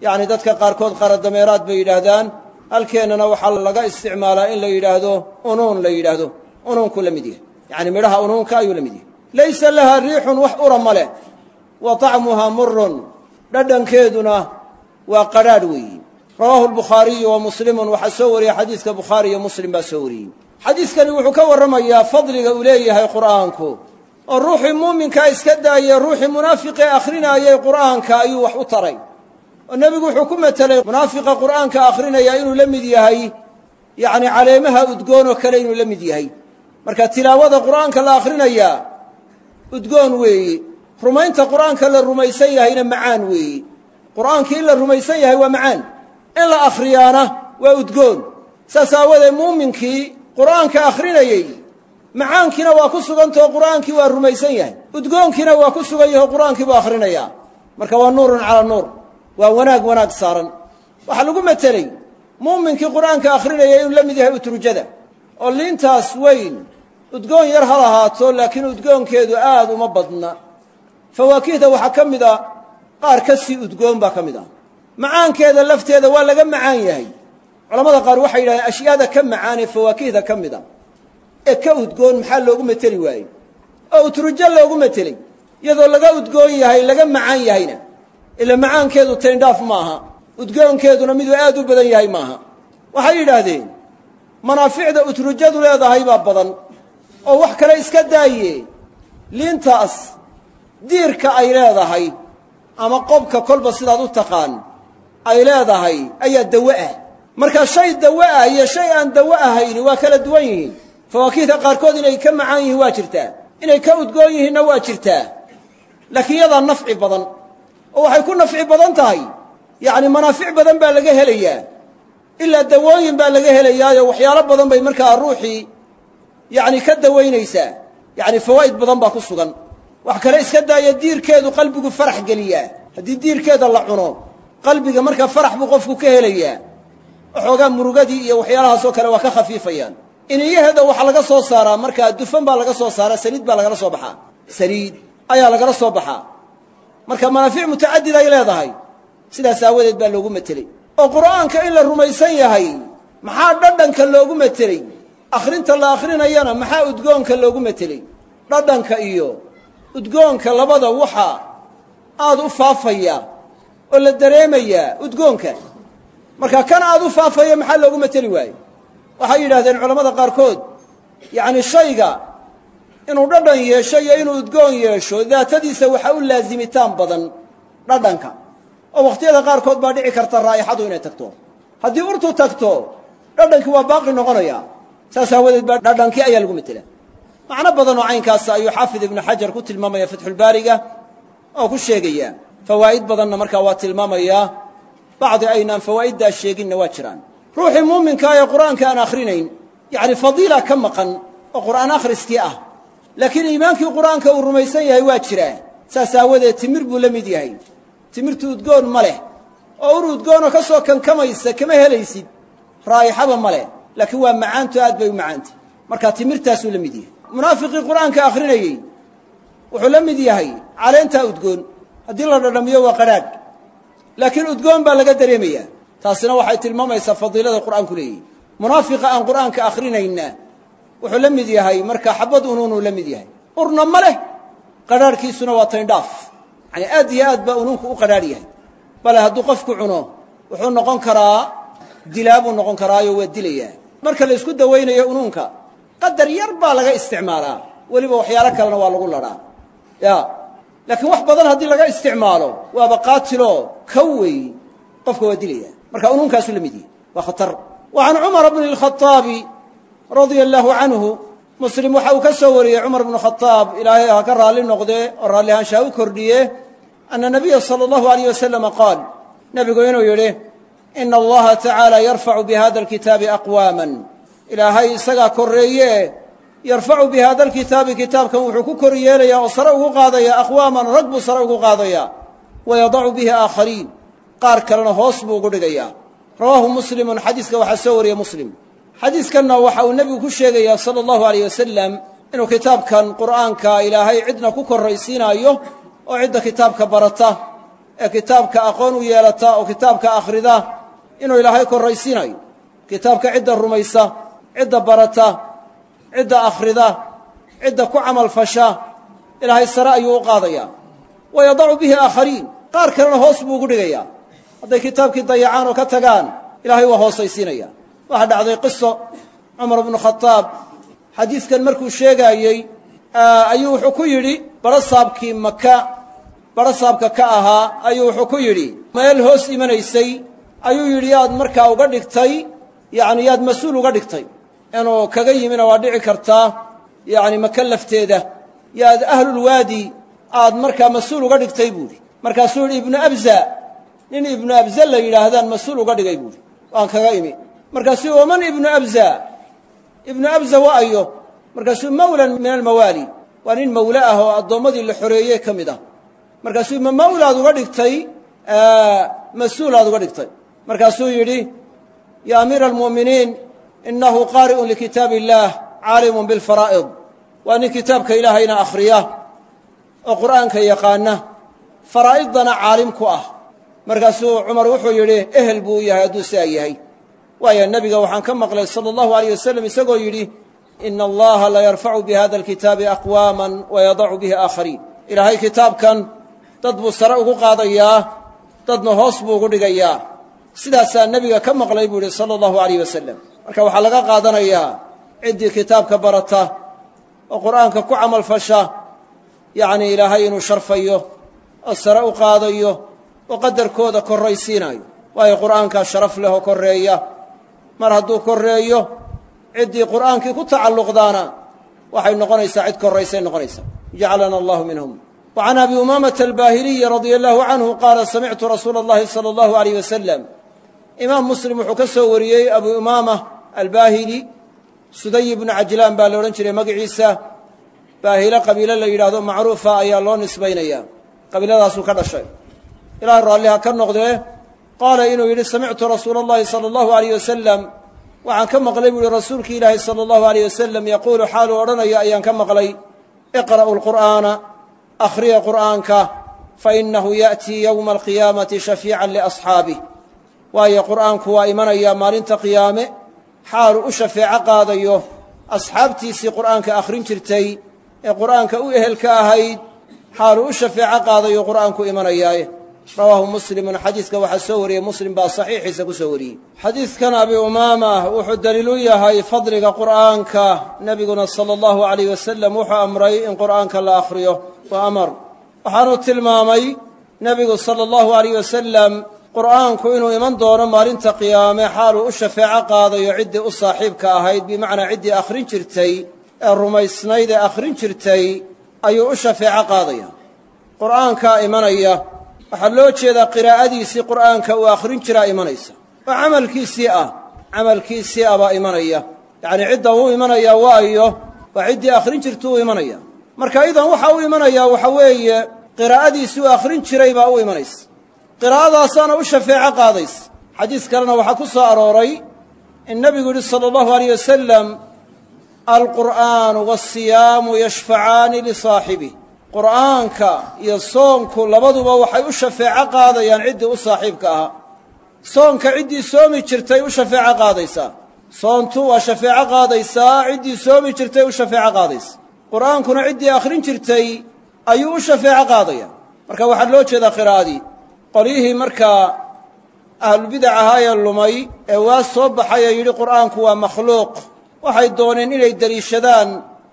yacni dadka qaarkood qaradameeraad bay yidhaahdaan halkeennana waxaa laga isticmaalaa in la yidhaahdo unuun la yidhaahdo. Unuunkuu la mid yahay yacni midhaha unuunka ayuu la mid yahay. Laysa lahaa riixun wax ura ma leh. Wa طacmuhaa murun dhadhankeeduna waa qadhaadh weeyi. Rawaahu albukhaariyu wa muslimun. Waxaa soo wariyey xadiidka bukhaari iyo muslim baa soo wariyey. Xadiidkani wuxuu ka warramayaa fadliga uu leeyahay qur'aanku. Oo ruuxii muuminkaa iska daayey ruuxii munaafiqee akhrinaayay qur'aanka ayuu wax u taray. Oo nebigu wuxuu ku metelay munaafiqa qur'aanka akhrinaya inuu la mid yahay yacni caleemaha udgoon oo kale inuu la mid yahay marka tilaawada qur'aanka la akhrinayaa udgoon weeyi. Rumaynta qur'aanka la rumaysan yahayna macaan weeyi. Qur'aankii in la rumaysan yahay waa macaan. In la akhriyaana waa udgoon. Saas aawadeed muuminkii qur'aanka akhrinayey macaankiina waa ku sugantao qur'aankii waa rumaysan yahay. Udgoonkiina waa ku sugan yaho qur'aankii buu akhrinayaa marka waa nuurun calaa nuur. Waa wanaag wanaag saaran. Waxaa lagu meteley muuminkii qur'aanka akhrinaya inuu la mid yahay utrujada. Oo liintaas weyn udgoon yar ha lahaato laakiin udgoonkeedu aad uma badna. Fawaakihda waxaa ka mid a qaar ka sii udgoon baa ka mid ah macaankeeda lafteeda waa laga macaan yahay. Culamada qaar waxay yidhahdeen ashyaada ka macaan ee fawaakihda ka mid a. Ee ka udgoon maxaa loogu meteli waayey? Oo utrujo loogu meteley iyadoo laga udgoon yahay laga macaan yahayna. Ila macaankeedu tayndhaaf maaha udgoonkeeduna miduu aad u badan yahay maaha waxay yidhaahdeen manaaficda utrujadu leedahay baa badan oo wax kale iska daaye. Liintaas diirka ay leedahay ama qobka kolba sidaad u taqaan ay leedahay ayaa dawo ah. Marka shay dawo ah iyo shay aan dawo ahayni waa kala duwan yihiin. Fawaakihda qaarkood inay ka macaan yihiin waa jirtaa. Inay ka udgoon yihiinna waa jirtaa. Laakiin yadaa nafci badan oo waxay ku nafci badan tahay yacni manaafic badan baa laga helayaa. Ilaa dawooyin baa laga helayaayo waxyaalo badan bay markaa ruuxii yacni ka dawaynaysaa yacni fawaa'id badan baa ku sugan. Wax kale iska daaya diirkeedu qalbigu farax geliyaa haddii diirkeeda la cuno qalbiga markaa farax buu qofku ka helayaa. Waxoogaa murugadii iyo waxyaalahaasoo kale waa ka khafiifayaan. Iniyaheeda waxaa laga soo saaraa markaa dufan baa laga soo saaraa saliid baa lagala soo baxaa. Saliid ayaa lagala soo baxaa. Marka manaafic mutacadid ay leedahay sidaas aawadeed baa loogu meteley oo qur'aanka in la rumaysan yahay maxaa dhadhanka loogu meteley akhrinta la akhrinayana maxaa udgoonka loogu meteley dhadhanka iyo udgoonka labada waxa aad u faafaya oo la dareemayaa udgoonka. Marka kan aad u faafaya maxaa loogu meteli waaye waxay yidhahdeen culammada qaarkood yacni shayga inuu dhadhan yeesho iyo inuu udgoon yeesho daatadiisa waxaa u laasimitaan badan dhadhanka. Oo wakhtiyada qaarkood baa dhici karta raa'ixadu inay tagto. Haddii urtu tagto dhadhankii waa baaqi noqonaya saas aawadeed baa dhadhankii ayaa lagu metela macno badan oo caynkaasa ayuu xaafid ibnu xajar ku tilmaamaya fatxulbaariga oo ku sheegaya fawaa'id badanna markaa waa tilmaamayaa bacdi aynaan fawaa'iddaa sheeginna waa jiraan. Ruuxii muuminkaa ee qur'aanka aan akhrinayn yacni fadiila ka maqan oo qur'aan akhriskii ah laakiin iimaankii qur'aanka uu rumaysan yahay waa jiraa. Saas aawadeed timir buu la mid yahay. Timirtu udgoon ma leh oo ur udgoonoo ka soo kankamaysa kama helaysid raa'ixaba ma leh laakiin waa macaantu aad bay u macaantay markaa timirtaasuu la mid yahay. Munaafiqii qur'aanka akhrinayey. Wuxuu la mid yahay caleentaa udgoon. Haddii la dhadhamiyo waa qadhaadh laakiin udgoon baa laga dareemayaa. Taasina waxay tilmaamaysaa fadiilada qur'aanku leeyahy munaafiqa aan qur'aanka akhrinayna wuxuu la mid yahay marka xabad unuunuu la mid yahay. Urna ma leh. Qadhaadhkiisuna waa tayndhaaf yacanii aad iyo aad baa unuunku u qadhaadh yahay. Bale hadduu qofku cuno wuxuu noqon karaa dilaa buu noqon karaayo waa dilayaa marka la isku dawaynayo unuunka qadar yar baa laga isticmaalaa. Weliba waxyaalo kalena waa lagu ladhaa ya laakiin wax badan haddii laga isticmaalo waaba qaatiloo ka wey qofka waa dilaya. Marka unuunkaasuu la mid yahay waa khatar. Wa can cumara bni اlkhaطaabi radia allaahu canhu muslim waxa uu ka soo wariyey cumar bnu khadaab ilaahay ha ka raalli noqdee oo raalli ahaanshaha u kordhiye ana nabiya sala allahu alayh wasalama qaal nebigu inuu yidhi ina allaha tacaala yarfacu bihada alkitaabi aqwaaman ilaahay isagaa korreeye yarfacu bihada alkitaabi kitaabkan wuxuu ku kor yeelayaa oo sare ugu qaadayaa aqwaaman rag buu sare ugu qaadayaa wa yadacu bihi aakhariin qaar kalena hoos buu ugu dhigayaa rawaahu muslimun xadiiska waxaa soo wariyey muslim xadiiskanna waxa uu nebigu ku sheegayaa sala allahu alayh wasalam inuu kitaabkan qur'aanka ilaahay cidna ku korraysiinaayo oo cidda kitaabka barata ee kitaabka aqoon u yeelata oo kitaabka akhrida inuu ilaahay korraysiinayo kitaabka cidda rumaysa cidda barata cidda akhrida cidda ku camal fasha ilaahay sare ayuu u qaadayaa wa yadacu bihi aakhariin qaar kalena hoos buu ugu dhigayaa hadday kitaabkii dayacaan oo ka tagaan ilaahay waa hoosaysiinaya. Waxaa dhacday qiso cumar bnu khadaab xadiidkan markuu sheegaayey ayuu wuxuu ku yidhi barasaabkii maka barasaabka ka ahaa ayuu wuxuu ku yidhi meel hoos imanaysay ayuu yidhi yaad markaa uga dhigtay yacni yaad mas'uul uga dhigtay. Inuu kaga yimina waa dhici kartaa yacni maka lafteeda. Yaad ahlulwaadi aad markaa mas'uul uga dhigtay buuhi markaasuu yidhi ibnu abza. Nin ibnu abza la yidhaahdaan mas'uul uga dhigay buuhi waan kaga imi. Markaasuu waman ibnu abza? Ibnu abza wa ayo. Markaasuu mawlan min almawaali. Waa nin mawle ah oo addoommadii la xoreeyey ka mid ah. Markaasuu ma mawlaad uga dhigtay? Mas'uulaad uga dhigtay markaasuu yidhi ya amiira almu'miniin innahu qaari'un likitaab illaah caalimun bilfaraa'id. Waa nin kitaabka ilaahayna akhriya oo qur'aanka yaqaana faraa'idana caalim ku ah. Markaasuu cumar wuxuu yidhi ehel buu u yahay hadduu siaa yahay. Waayo nebiga waxaan ka maqlay sala allahu alayh wasalam isagoo yidhi ina allaha la yarfacu bi hada alkitaabi aqwaaman wa yadacu bihi aakhariin ilaahay kitaabkan dad buu sare ugu qaadayaa dadna hoos buu ugu dhigayaa sidaasaa nebiga ka maqlay buu yidhi sala allahu alayh wasalam marka waxaa laga qaadanayaa ciddii kitaabka barata oo qur'aanka ku camal fasha yacnii ilaahay inuu sharfayo oo sare u qaadayo oo qadarkooda korraysiinayo waayo qur'aankaa sharaf leh oo korreeya. Mar hadduu korreeyo ciddii qur'aankii ku tacalluqdaana waxay noqonaysaa cid korraysay noqonaysaa. Jacalana allahu minhum. Wa can abi umaamata albaahiliyi radia allahu canhu qaala samictu rasuula allahi sala allahu alayh wasalam imaam muslim wuxuu ka soo wariyey abu umaama albaahili suday ibnu cajlaan baa la odhan jiray magaciisa baahilo qabiilo la yidhaahdo macruufa ayaa loo nisbaynaya. Qabiiladaasuu ka dhashay. Ilaah raalliha ka noqdee? Qaala inuu yidhi samictu rasuula allahi sala allahu alayh wasalam waxaan ka maqlay buu yihi rasuulkii ilaahi sala allahu alayh wasalam yaquulu xaaluu odhanaya ayaan ka maqlay. Iqra'u lqur'aana akhriya qur'aanka fainahu ya'tii yowma alqiyaamati shafiican liasxaabih waayo qur'aanku waa imanayaa maalinta qiyaame xaalu u shafeeco qaadayo asxaabtiisii qur'aanka akhrin jirtay ee qur'aanka u ehelka ahayd xaalu u shafeeco qaadayo qur'aanku imanayaaye. Rawaahu muslimun xadiidka waxaa soo wariyey muslim baa saxiixiisa ku soo wariyey. Xadiidkan abi umaama wuxuu daliil u yahay fadliga qur'aanka. Nebiguna sala allahu alayh wasalam wuxuu amray in qur'aanka la akhriyo. Waa amar. Waxaanuu tilmaamay nebigu sala allahu alayh wasalam qur'aanku inuu iman doono maalinta qiyaame xaaluu u shafeeco qaadayo ciddii u saaxiibka ahayd bimacnaa ciddii akhrin jirtay ee rumaysnayd ee akhrin jirtay ayuu u shafeeco qaadaya. Qur'aankaa imanaya waxaa loo jeedaa qiraa'adiisii qur'aanka uu akhrin jiraa imanaysa. Oo camalkiisii ah camalkiisii ah baa imanaya. Yacnii cidda uu imanayaa waayo waa ciddii akhrin jirta u imanaya. Marka idan waxa u imanayaa waxa weeye qiraa'adiisii uu akhrin jiray baa u imanaysa qiraa'adaasaana u shafeeco qaadaysa. Xadiis kalena waxaa ku soo arooray in nebigu yidhi sala allahu alayh wasalam alqur'aanu waasiyaamu yashfacaani lisaaxibih qur'aanka iyo soonku labaduba waxay u shafeeco qaadayaan ciddii u saaxiibka ahaa. Soonka ciddii soomi jirtay u shafeeco qaadaysaa soontu waa shafeeco qaadaysaa ciddii soomi jirtay u shafeeco qaadaysa. Qur'aankuna ciddii akhrin jirtay ayuu u shafeeco qaadaya. Marka waxaa loo jeedaa qiraa'adii qolyihii markaa ahlulbidac ahaa ee lumay ee waa soo baxay ee yidhi qur'aanku waa makhluuq. Waxay dooneen inay deliishadaan.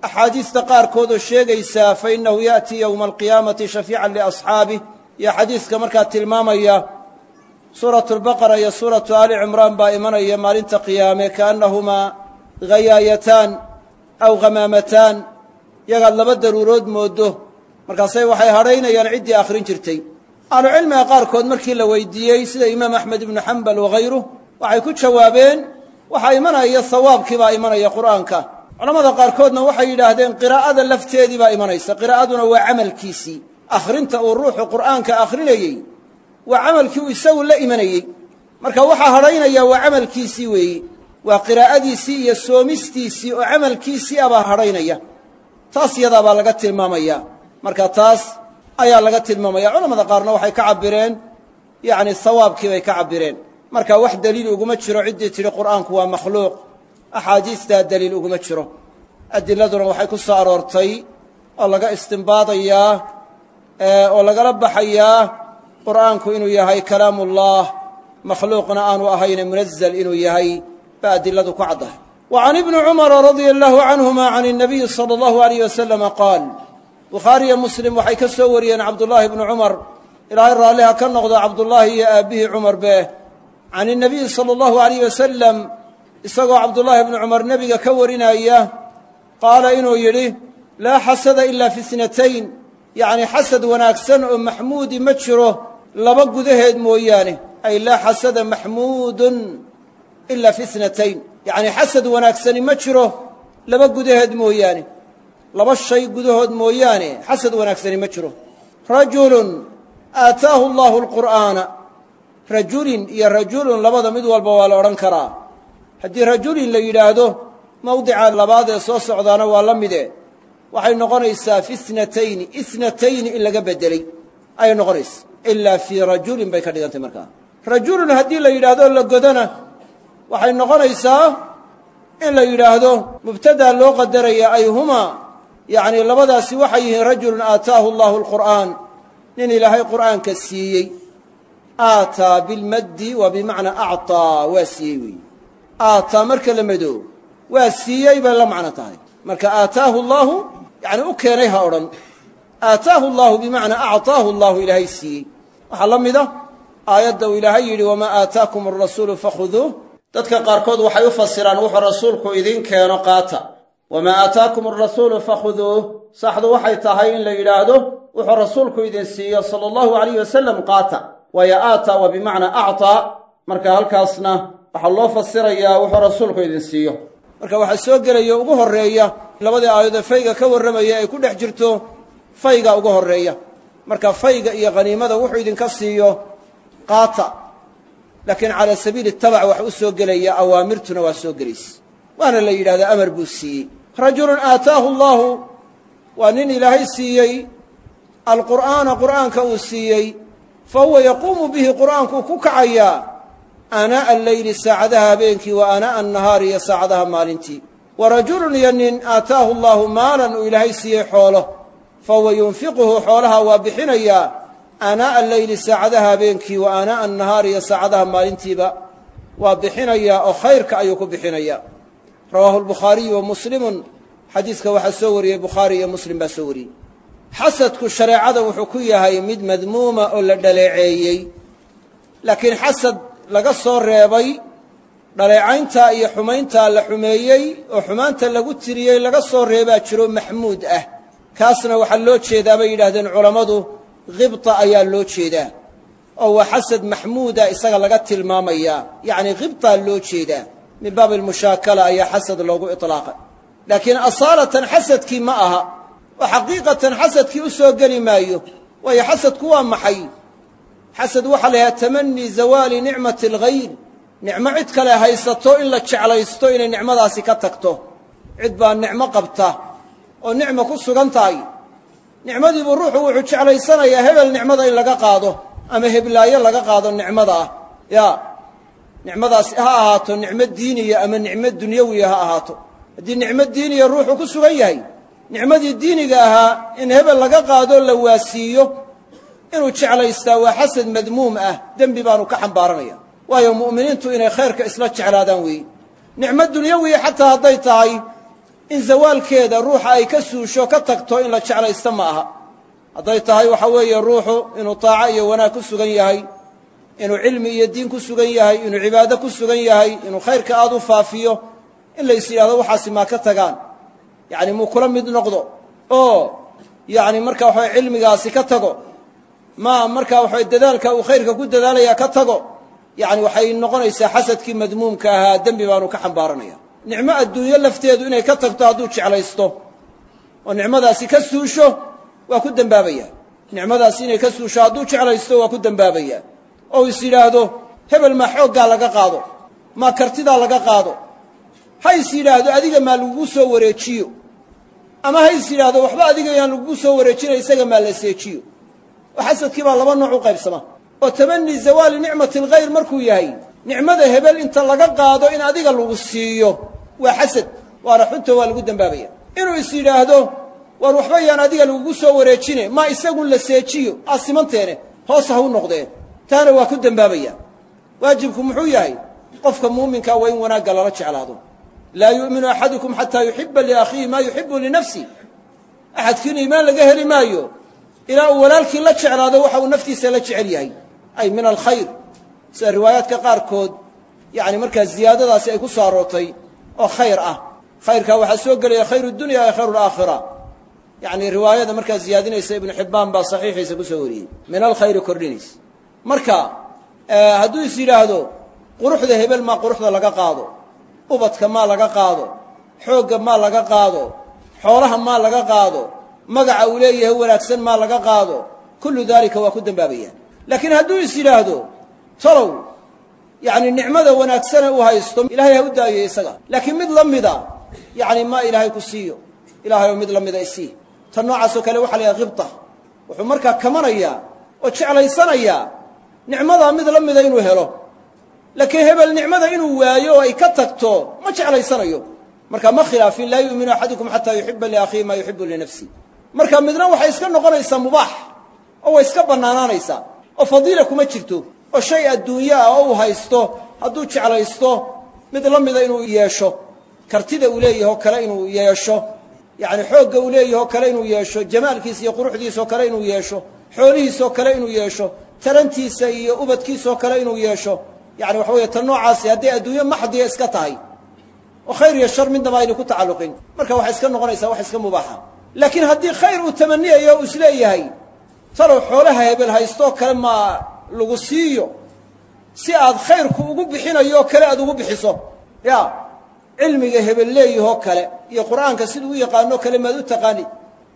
Axaadiista qaarkoodoo sheegaysaa fa innahu ya'tii yowma alqiyaamati shafiican liasxaabih iyo xadiiska markaa tilmaamaya suuratu albaqara iyo suuratu aali cimraan baa imanaya maalinta qiyaame kaannahumaaghayaayataan aw khamaamataan yagaad laba daruurood mooddo markaasay waxay hadhaynayaan ciddii akhrin jirtay ahlucilmiga qaarkood markii la weydiiyey sida imaam axmed ibnu xambal waghayruh waxay ku jawaabeen waxaa imanaya hawaabkii baa imanaya qur'aanka. Culamada qaarkoodna waxay yidhaahdeen qiraa'ada lafteedii baa imanaysa. Qiraa'aduna waa camalkiisii. Akhrinta uu ruuxu qur'aanka akhrinayey waa camalkii uu isagu la imanayey. Marka waxaa hadhaynaya waa camalkiisii weeye waa qiraa'adiisii iyo soomistiisii oo camalkiisii abaa hadhaynaya. Taas yadaa baa laga tilmaamaya marka taas ayaa laga tilmaamaya culamada qaarna waxay ka cabbireen yacni sawaabkii bay ka cabbireen marka wax deliil uguma jiro ciddii tidhi qur'aanku waa makhluuq axaadiistaa deliil uguma jiro adiladuna waxay ku soo aroortay oo laga istimbaadayaa oo lagala baxayaa qur'aanku inuu yahay kalaamuullah makhluuqna aanu ahayne munazal inuu yahay baa adiladu ku caddahay wa can ibni cumara radia allaahu canhuma can الnabiyi salى allahu alayh wasalama qaal bukhaariyo muslim waxay ka soo wariyeen cabdullaahi bnu cumar. Ilaahay raalliha ka noqda cabdullaahi iyo aabbihii cumarbe can inabiyi sala allahu alayh wasalam isagoo cabdullaahi bnu cumar nebiga ka warinaya qaala inuu yidhi laa xasada ilaa fi snatayn yacnii xasad wanaagsan oo maxmuudi ma jiro laba gudaheed mooyaane. Ay laa xasada maxmuudun ilaa fi snatayn yacnii xasad wanaagsani ma jiro laba gudaheed mooyaane laba shay gudahood mooyaane xasad wanaagsani ma jiro. Rajulun aataahu allahu alqur'aana. Rajulin iyo rajulun labada mid walba waa la odhan karaa. Haddii rajulin la yidhaahdo mawdica labaad ee soo socdaana waa la mide. Waxay noqonaysaa fi snatayni isnatayni in laga beddeley ayay noqonaysa. Ilaa fii rajulin bay ka dhigantay markaa. Rajulun haddii la yidhaahdo la godana waxay noqonaysaa in la yidhaahdo mubtadaa loo qadaraya ay humaa yacni labadaasi waxay yihiin rajulun aataahu allahu alqur'aan. Nin ilaahay qur'aanka siiyey aataa bilmaddi wa bimacnaa acطaa waa siiyey weeye aataa marka la madoo waa siiyey bay la macno tahay. Marka aataahu allaahu yani u keenay ha odhan. Aataahu allaahu bimacnaa acطaahu allahu ilaahay siiyey. Waxaa la mida aayadda uu ilaahay yidhi wamaa aataakum alrasuulu fakhuduuh dadka qaarkood waxay u fasiraan wuxuu rasuulku idin keeno qaata wamaa aataakum alrasuulu fakhuduuh saxdu waxay tahay in la yidhaahdo wuxuu rasuulku idin siiyo sala allahu alayh wasalam qaata waayo aataa wa bimacnaa acطaa marka halkaasna waxaa loo fasirayaa wuxuu rasuulku idin siiyo marka waxaa soo gelaya ugu horreeya labadii aayadood fayga ka warramaya ay ku dhex jirto fayga ugu horreeya marka fayga iyo khaniimada wuxuu idinka siiyo qaata laakiin calaa sabiili tabac wax u soo gelaya awaamirtuna waa soo gelaysa waana la yidhahdaa amar buu siiyey. Rajulun aataahu allaahu waa nin ilaahay siiyey alqur'aana qur'aanka uu siiyey fa huwa yaquumu bihi qur'aankuu ku kacayaa aanaa'a alleyli saacadaha habeenkii wa aanaa'a annahaari iyo saacadaha maalintii. Wa rajulun iyo nin aataahu allaahu maalan uu ilaahay siiyey xoolo fa huwa yunfiquhu xoolaha waa bixinayaa aanaa'a alleyli saacadaha habeenkii wa aanaa'a annahaari iyo saacadaha maalintiiba. Waa bixinayaa oo khayrka ayuu ku bixinayaa rawaahu albukhaariyu wa muslimun. Xadiidka waxaa soo wariyey bukhaari iyo muslim baa soo wariyey. Xasadku shareecada wuxuu ku yahay mid madmuuma oo la dhaleeceeyey. Laakiin xasad laga soo reebay dhaleecayntaa iyo xumayntaa la xumeeyey oo xumaanta lagu tiriyey laga soo reebaa jiro maxmuud ah. Kaasna waxaa loo jeedaa bay yidhahdeen culammadu khibta ayaa loo jeedaa. Oo waa xasad maxmuuda isaga laga tilmaamayaa. Yacni khibtaa loo jeedaa min baabi almushaakala ayaa xasad loogu iطlaaqay laakiin asaalatan xasadkii ma aha oo xaqiiqatan xasadkii u soo geli maayo waayo xasadku waa maxay? Xasad waxaa la yidhaha tamanii zawaali nicmati alghayr. Nicmo cid kale haysato in la jeclaysto inay nicmadaasi ka tagto. Cid baa nicmo qabta oo nicmo ku sugan tahay. Nicmadiibuu ruuxu wuxuu jeclaysanayaa hebel nicmada in laga qaado ama heblaayo laga qaado nicmada ah. Yaa nicmadaasi ha ahaato nicmo diiniya ama nicmo dunyawiya ha ahaato. Haddii nicmo diiniya ruuxu ku sugan yahay nicmadii diiniga ahaa in hebel laga qaadoo la waasiiyo inuu jeclaystaa waa xasad madmuum ah dembi baanu ka xambaaranaya waayo mu'miniintu inay khayrka isla jeclaadaan weeye nicmo dunyawiya xataa hadday tahay in zawaalkeeda ruuxa ay ka suusho ka tagto in la jeclaysto ma aha. Hadday tahay waxa weeye ruuxu inuu taaco iyo wanaag ku sugan yahay inuu cilmi iyo diin ku sugan yahay inuu cibaado ku sugan yahay inuu khayrka aada u faafiyo in lays yidhahdo waxaasi maa ka tagaan. Yacni muu kula mid noqdo? Oo yacni marka waxawe cilmigaasi ka tago ma markaa waxawe dadaalka uu khayrka ku dadaalaya ka tago yacni waxay noqonaysaa xasadkii madmuumka ahaa dembi baanu ka xambaaranaya nicmo adduunyo lafteedu inay ka tagto hadduu jeclaysto oo nicmadaasi ka suusho waa ku dembaabaya nicmadaasi inay ka suusho hadduu jeclaysto waa ku dembaabaya oo is yidhaahdo hebel maa xooggaa laga qaado maa kartidaa laga qaado. Ha is yidhaahdo adiga maa lagugu soo wareejiyo ama hays yidhaahdo waxba adiga yaan lagu soo wareejinay isaga maa la seejiyo. Oo xasadkii baa laba nooc u qaybsama. Oo tamanii zawaali nicmati alkhayr markuu yahay nicmada hebel inta laga qaado in adiga lagu siiyo waa xasad waana xunto waa lagu dembaabaya inuu is yidhaahdo waar waxba yaan adiga lagugu soo wareejine maa isagun la seejiyo aasimanteene hoos ha u noqdeen taana waa ku dembaabaya waajibku muxuu yahay qofka muuminkaa waa in wanaagga lala jeclaado. Laa yu'minu axadukum xataa yuxiba liakhiihi maa yuxibu linafsi axadkiina iimaan laga heli maayo ilaa uu walaalkii la jeclaado waxa uu naftiisa la jecel yahay. Ay min alkhayr. Sida riwaayaadka qaarkood yani markaa ziyaadadaasi ay ku soo aroortay oo khayr ah. Khayrkaa waxaa soo gelaya khayr dunya ee khayr alaakhira yani riwaayada markaa ziyaadinaysa ibnu xibbaan baa saxiixiisa ku soo wariyey. Min alkhayri kordhinaysa marka hadduu is yidhaahdo quruxda hebel maa quruxda laga qaado ubadka maa laga qaado xoogga maa laga qaado xoolaha maa laga qaado magaca uu leeyahay wanaagsan maa laga qaado kullu daalika waa ku dembaabaya laakiin hadduu is yidhaahdo talow yacni nicmada wanaagsane uu haysto ilaahay ha u daayo isaga. Laakiin mid la mida yacni ma ilaahay ku siiyo ilaahayoo mid la mida isii. Tan noocaasoo kale waxa la yhaha khibta. Wuxuu markaa kamanayaa oo jeclaysanayaa nicmadaa mid la mida inuu helo. Laakiin hebel nicmada inuu waayo oo ay ka tagto ma jeclaysanayo. Marka ma khilaafin laa yu'minu axadukum xataa yuxiba liakhiihi maa yuxibu linafsi marka midna waxay iska noqonaysaa mubaax oo way iska bannaanaanaysaa oo fadiila kuma jirto oo shay adduunyo ah oo uu haysto hadduu jeclaysto mid la mida inuu yeesho kartida uu leeyahoo kale inuu yeesho yacni xoogga uu leeyahoo kale inuu yeesho jamaalkiisa iyo quruxdiisoo kale inuu yeesho xoolihiisoo kale inuu yeesho tarantiisa iyo ubadkiisoo kale inuu yeesho. Yani waxa weeye tan noocaasi hadday adduunyo maxdiya iska tahay oo khayr iyo shar midnaba ayna ku tacalluqin. Marka waxay iska noqonaysaa wax iska mubaaxa. Laakiin haddii khayr uu tamaniyayo uu is leeyahay talow xoolaha hebel haystoo kale maa lagu siiyo. Si aad khayrku ugu bixinayo oo kale aad ugu bixiso. Ya cilmiga hebel leeyahoo kale iyo qur'aanka siduu u yaqaanoo kale maad u taqaanid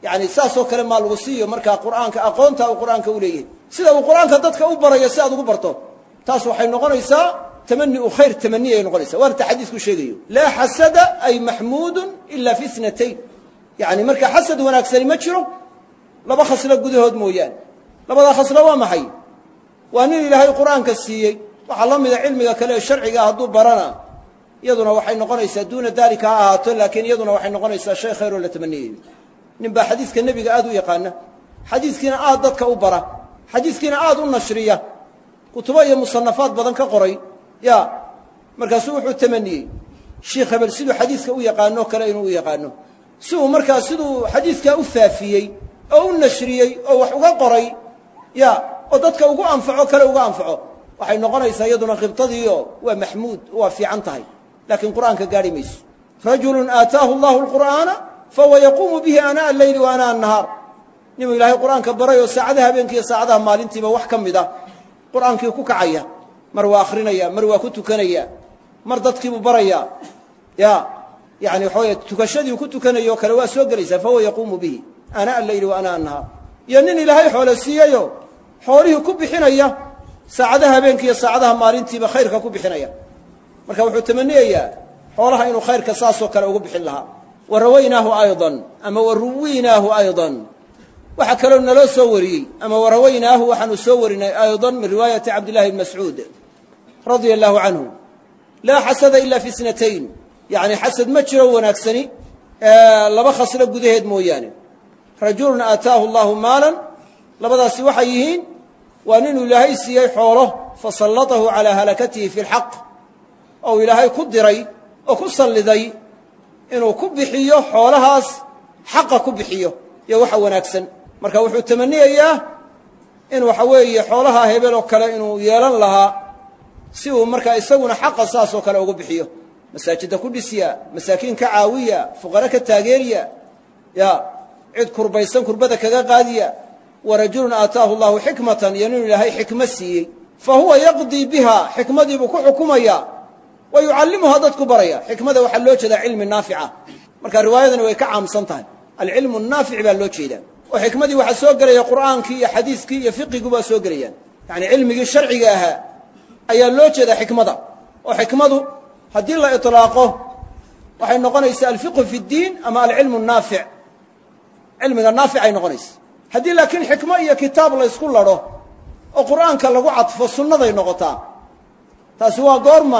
yani saasoo kale maa lagu siiyo markaa qur'aanka aqoonta uu qur'aanka u leeyahay. Sida uu qur'aanka dadka u barayo si aad ugu barto taas waxay noqonaysaa tamani u khayr tamaniyay noqonaysa waana ta xadiisku sheegayo. Laa xasada ay maxmuudun ila fi snatayn yani marka xasad wanaagsani ma jiro laba khaslo gudahood mooyaane labadaa khaslo waa maxay? Waa nin ilaahay qur'aanka siiyey. Waxaa la mida cilmiga kale ee sharciga hadduu barana. Iyaduna waxay noqonaysaa duuna daalika ha ahaato laakiin iyaduna waxay noqonaysaa shay khayroo la tamaniyayo nin baa xadiiska nebiga aad u yaqaana. Xadiiskiina aad dadka u bara. Xadiiskiina aad u nashriya. Kutubo iyo musanafaad badan ka qoray. Ya markaasuu wuxuu tamaniyey shiikh hebel siduu xadiiska u yaqaano kale inuu u yaqaano. Si uu markaa siduu xadiiskaa u faafiyey oo u nashriyey oo wax uga qoray. Ya oo dadka ugu anfaco kale uga anfaco. Waxay noqonaysaa iyaduna khibtadiio waa maxmuud waa fiican tahay. Laakiin qur'aanka gaadhi mayso. Rajulun aataahu allahu alqur'aana fahuwa yaquumu bihi anaa alleyli wa anaa annahaar ninuu ilaahay qur'aanka baray oo saacadaha habeenkiiyo saacadaha maalintiiba wax ka mid a qur'aankii ku kacaya mar waa akhrinaya mar waa ku tukanaya mar dadkiibuu baraya ya yani waxa wey tukashadii ku tukanaya oo kale waa soo gelaysaa fahuwa yaquumu bihi anaa alleyli wa anaa annahaar iyo nin ilaahay xoolo siiyeyo xoolihii ku bixinaya saacadaha habeenkiiyo saacadaha maalintiiba khayrka ku bixinaya marka wuxuu tamaniyayaa xoolaha inuu khayrka saasoo kale ugu bixin lahaa wa rawaynaahu aydan ama wa ruwiynaahu aydan waxaa kaloo naloo soo wariyey ama wa rawaynaahu waxaanu soo warinay aydan min riwaayati cabdillahi bni mascuud radia allaahu canhu laa xasada ilaa fi snatayn yacni xasad ma jiro wanaagsani laba khaslo gudaheed mooyaane rajulun aataahu allaahu maalan labadaasi waxay yihiin waa ninuu ilaahay siiyey xoolo fasallatahu calaa halakatihi fi lxaq ou ilaahay ku diray oo ku salliday inuu ku bixiyo xoolahaas xaqa ku bixiyo iyo waxa wanaagsan. Marka wuxuu tamaniyayaa in waxa weeye xoolaha hebel oo kale inuu yeelan lahaa si uu markaa isaguna xaqa saasoo kale ugu bixiyo. Masaajidda ku dhisya masaakiin ka caawiya fuqare ka taageeriya ya cid kurbaysan kurbada kaga qaadiya. Wa rajulun aataahu allahu xikmatan iyo ninuu ilaahay xikmo siiyey. Fa huwa yaqdii biha xikmadiibuu ku xukumaya wa yucallimuhaa dadku baraya xikmada waxaa loo jeeda cilmi naafica marka riwaayadani way ka caamsan tahay alcilmu naafic baa loo jeedaa oo xikmadii waxaa soo gelaya qur'aankii iyo xadiiskii iyo fiqigubaa soo gelayaan yacni cilmigii sharciga ahaa ayaa loo jeeda xikmada oo xikmadu haddii la iطlaaqo waxay noqonaysaa alfiqhu fi اddiin ama alcilmu naafic cilmiga naaficay noqonaysa haddii laakiin xikmo iyo kitaab laysku ladho oo qur'aanka lagu cadfo sunnaday noqotaa taasi waa goorma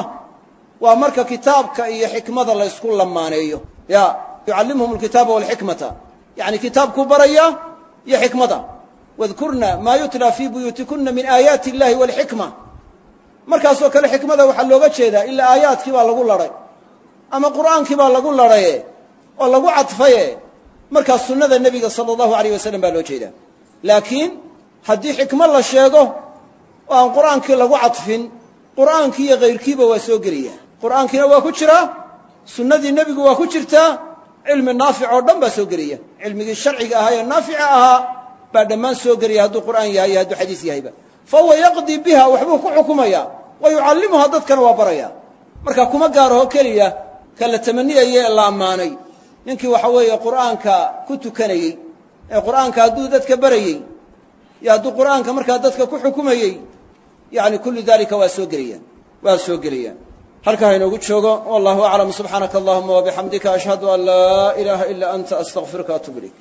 waa marka kitaabka iyo xikmada laysku lamaaneeyo. Ya yucallimuhum alkitaaba walxikmata. Yacni kitaabkuu baraya iyo xikmada. Wadkurna maa yutla fii buyuutikuna min aayaati illahi walxikma. Markaasoo kale xikmada waxaa looga jeedaa ilaa aayaadkii baa lagu ladhay ama qur'aankii baa lagu ladhaye oo lagu cadfaye. Markaas sunnada nebiga sala allahu alayh wasalam baa loo jeedaa. Laakiin haddii xikmo la sheego oo aan qur'aankii lagu cadfin qur'aankii iyo kayrkiiba waa soo gelaya qur'aankiina waa ku jiraa sunnadii nebigu waa ku jirtaa cilmi naafic oo dhan baa soo gelaya cilmigii sharciga ahaa ee naafica ahaa baa dhammaan soo gelaya hadduu qur'aan yahay iyo hadduu xadiis yahayba fa huwa yaqdii biha waxbuu ku xukumaya wa yucallimuha dadkana waa baraya. Marka kuma gaaraho keliya ka la tamaniyaya ee la ammaanay. Ninkii waxa weeye qur'aanka ku tukanayey ee qur'aanka hadduu dadka barayey iyo hadduu qur'aanka markaa dadka ku xukumayey yani kullu dalika waa soo gelayaan waa soo gelayaan halkaa inoogu joogo wallahu aclam subxaanaka allahuma wabixamdika ashhadu an laa ilaaha ila anta astaqfiruka atub ilayk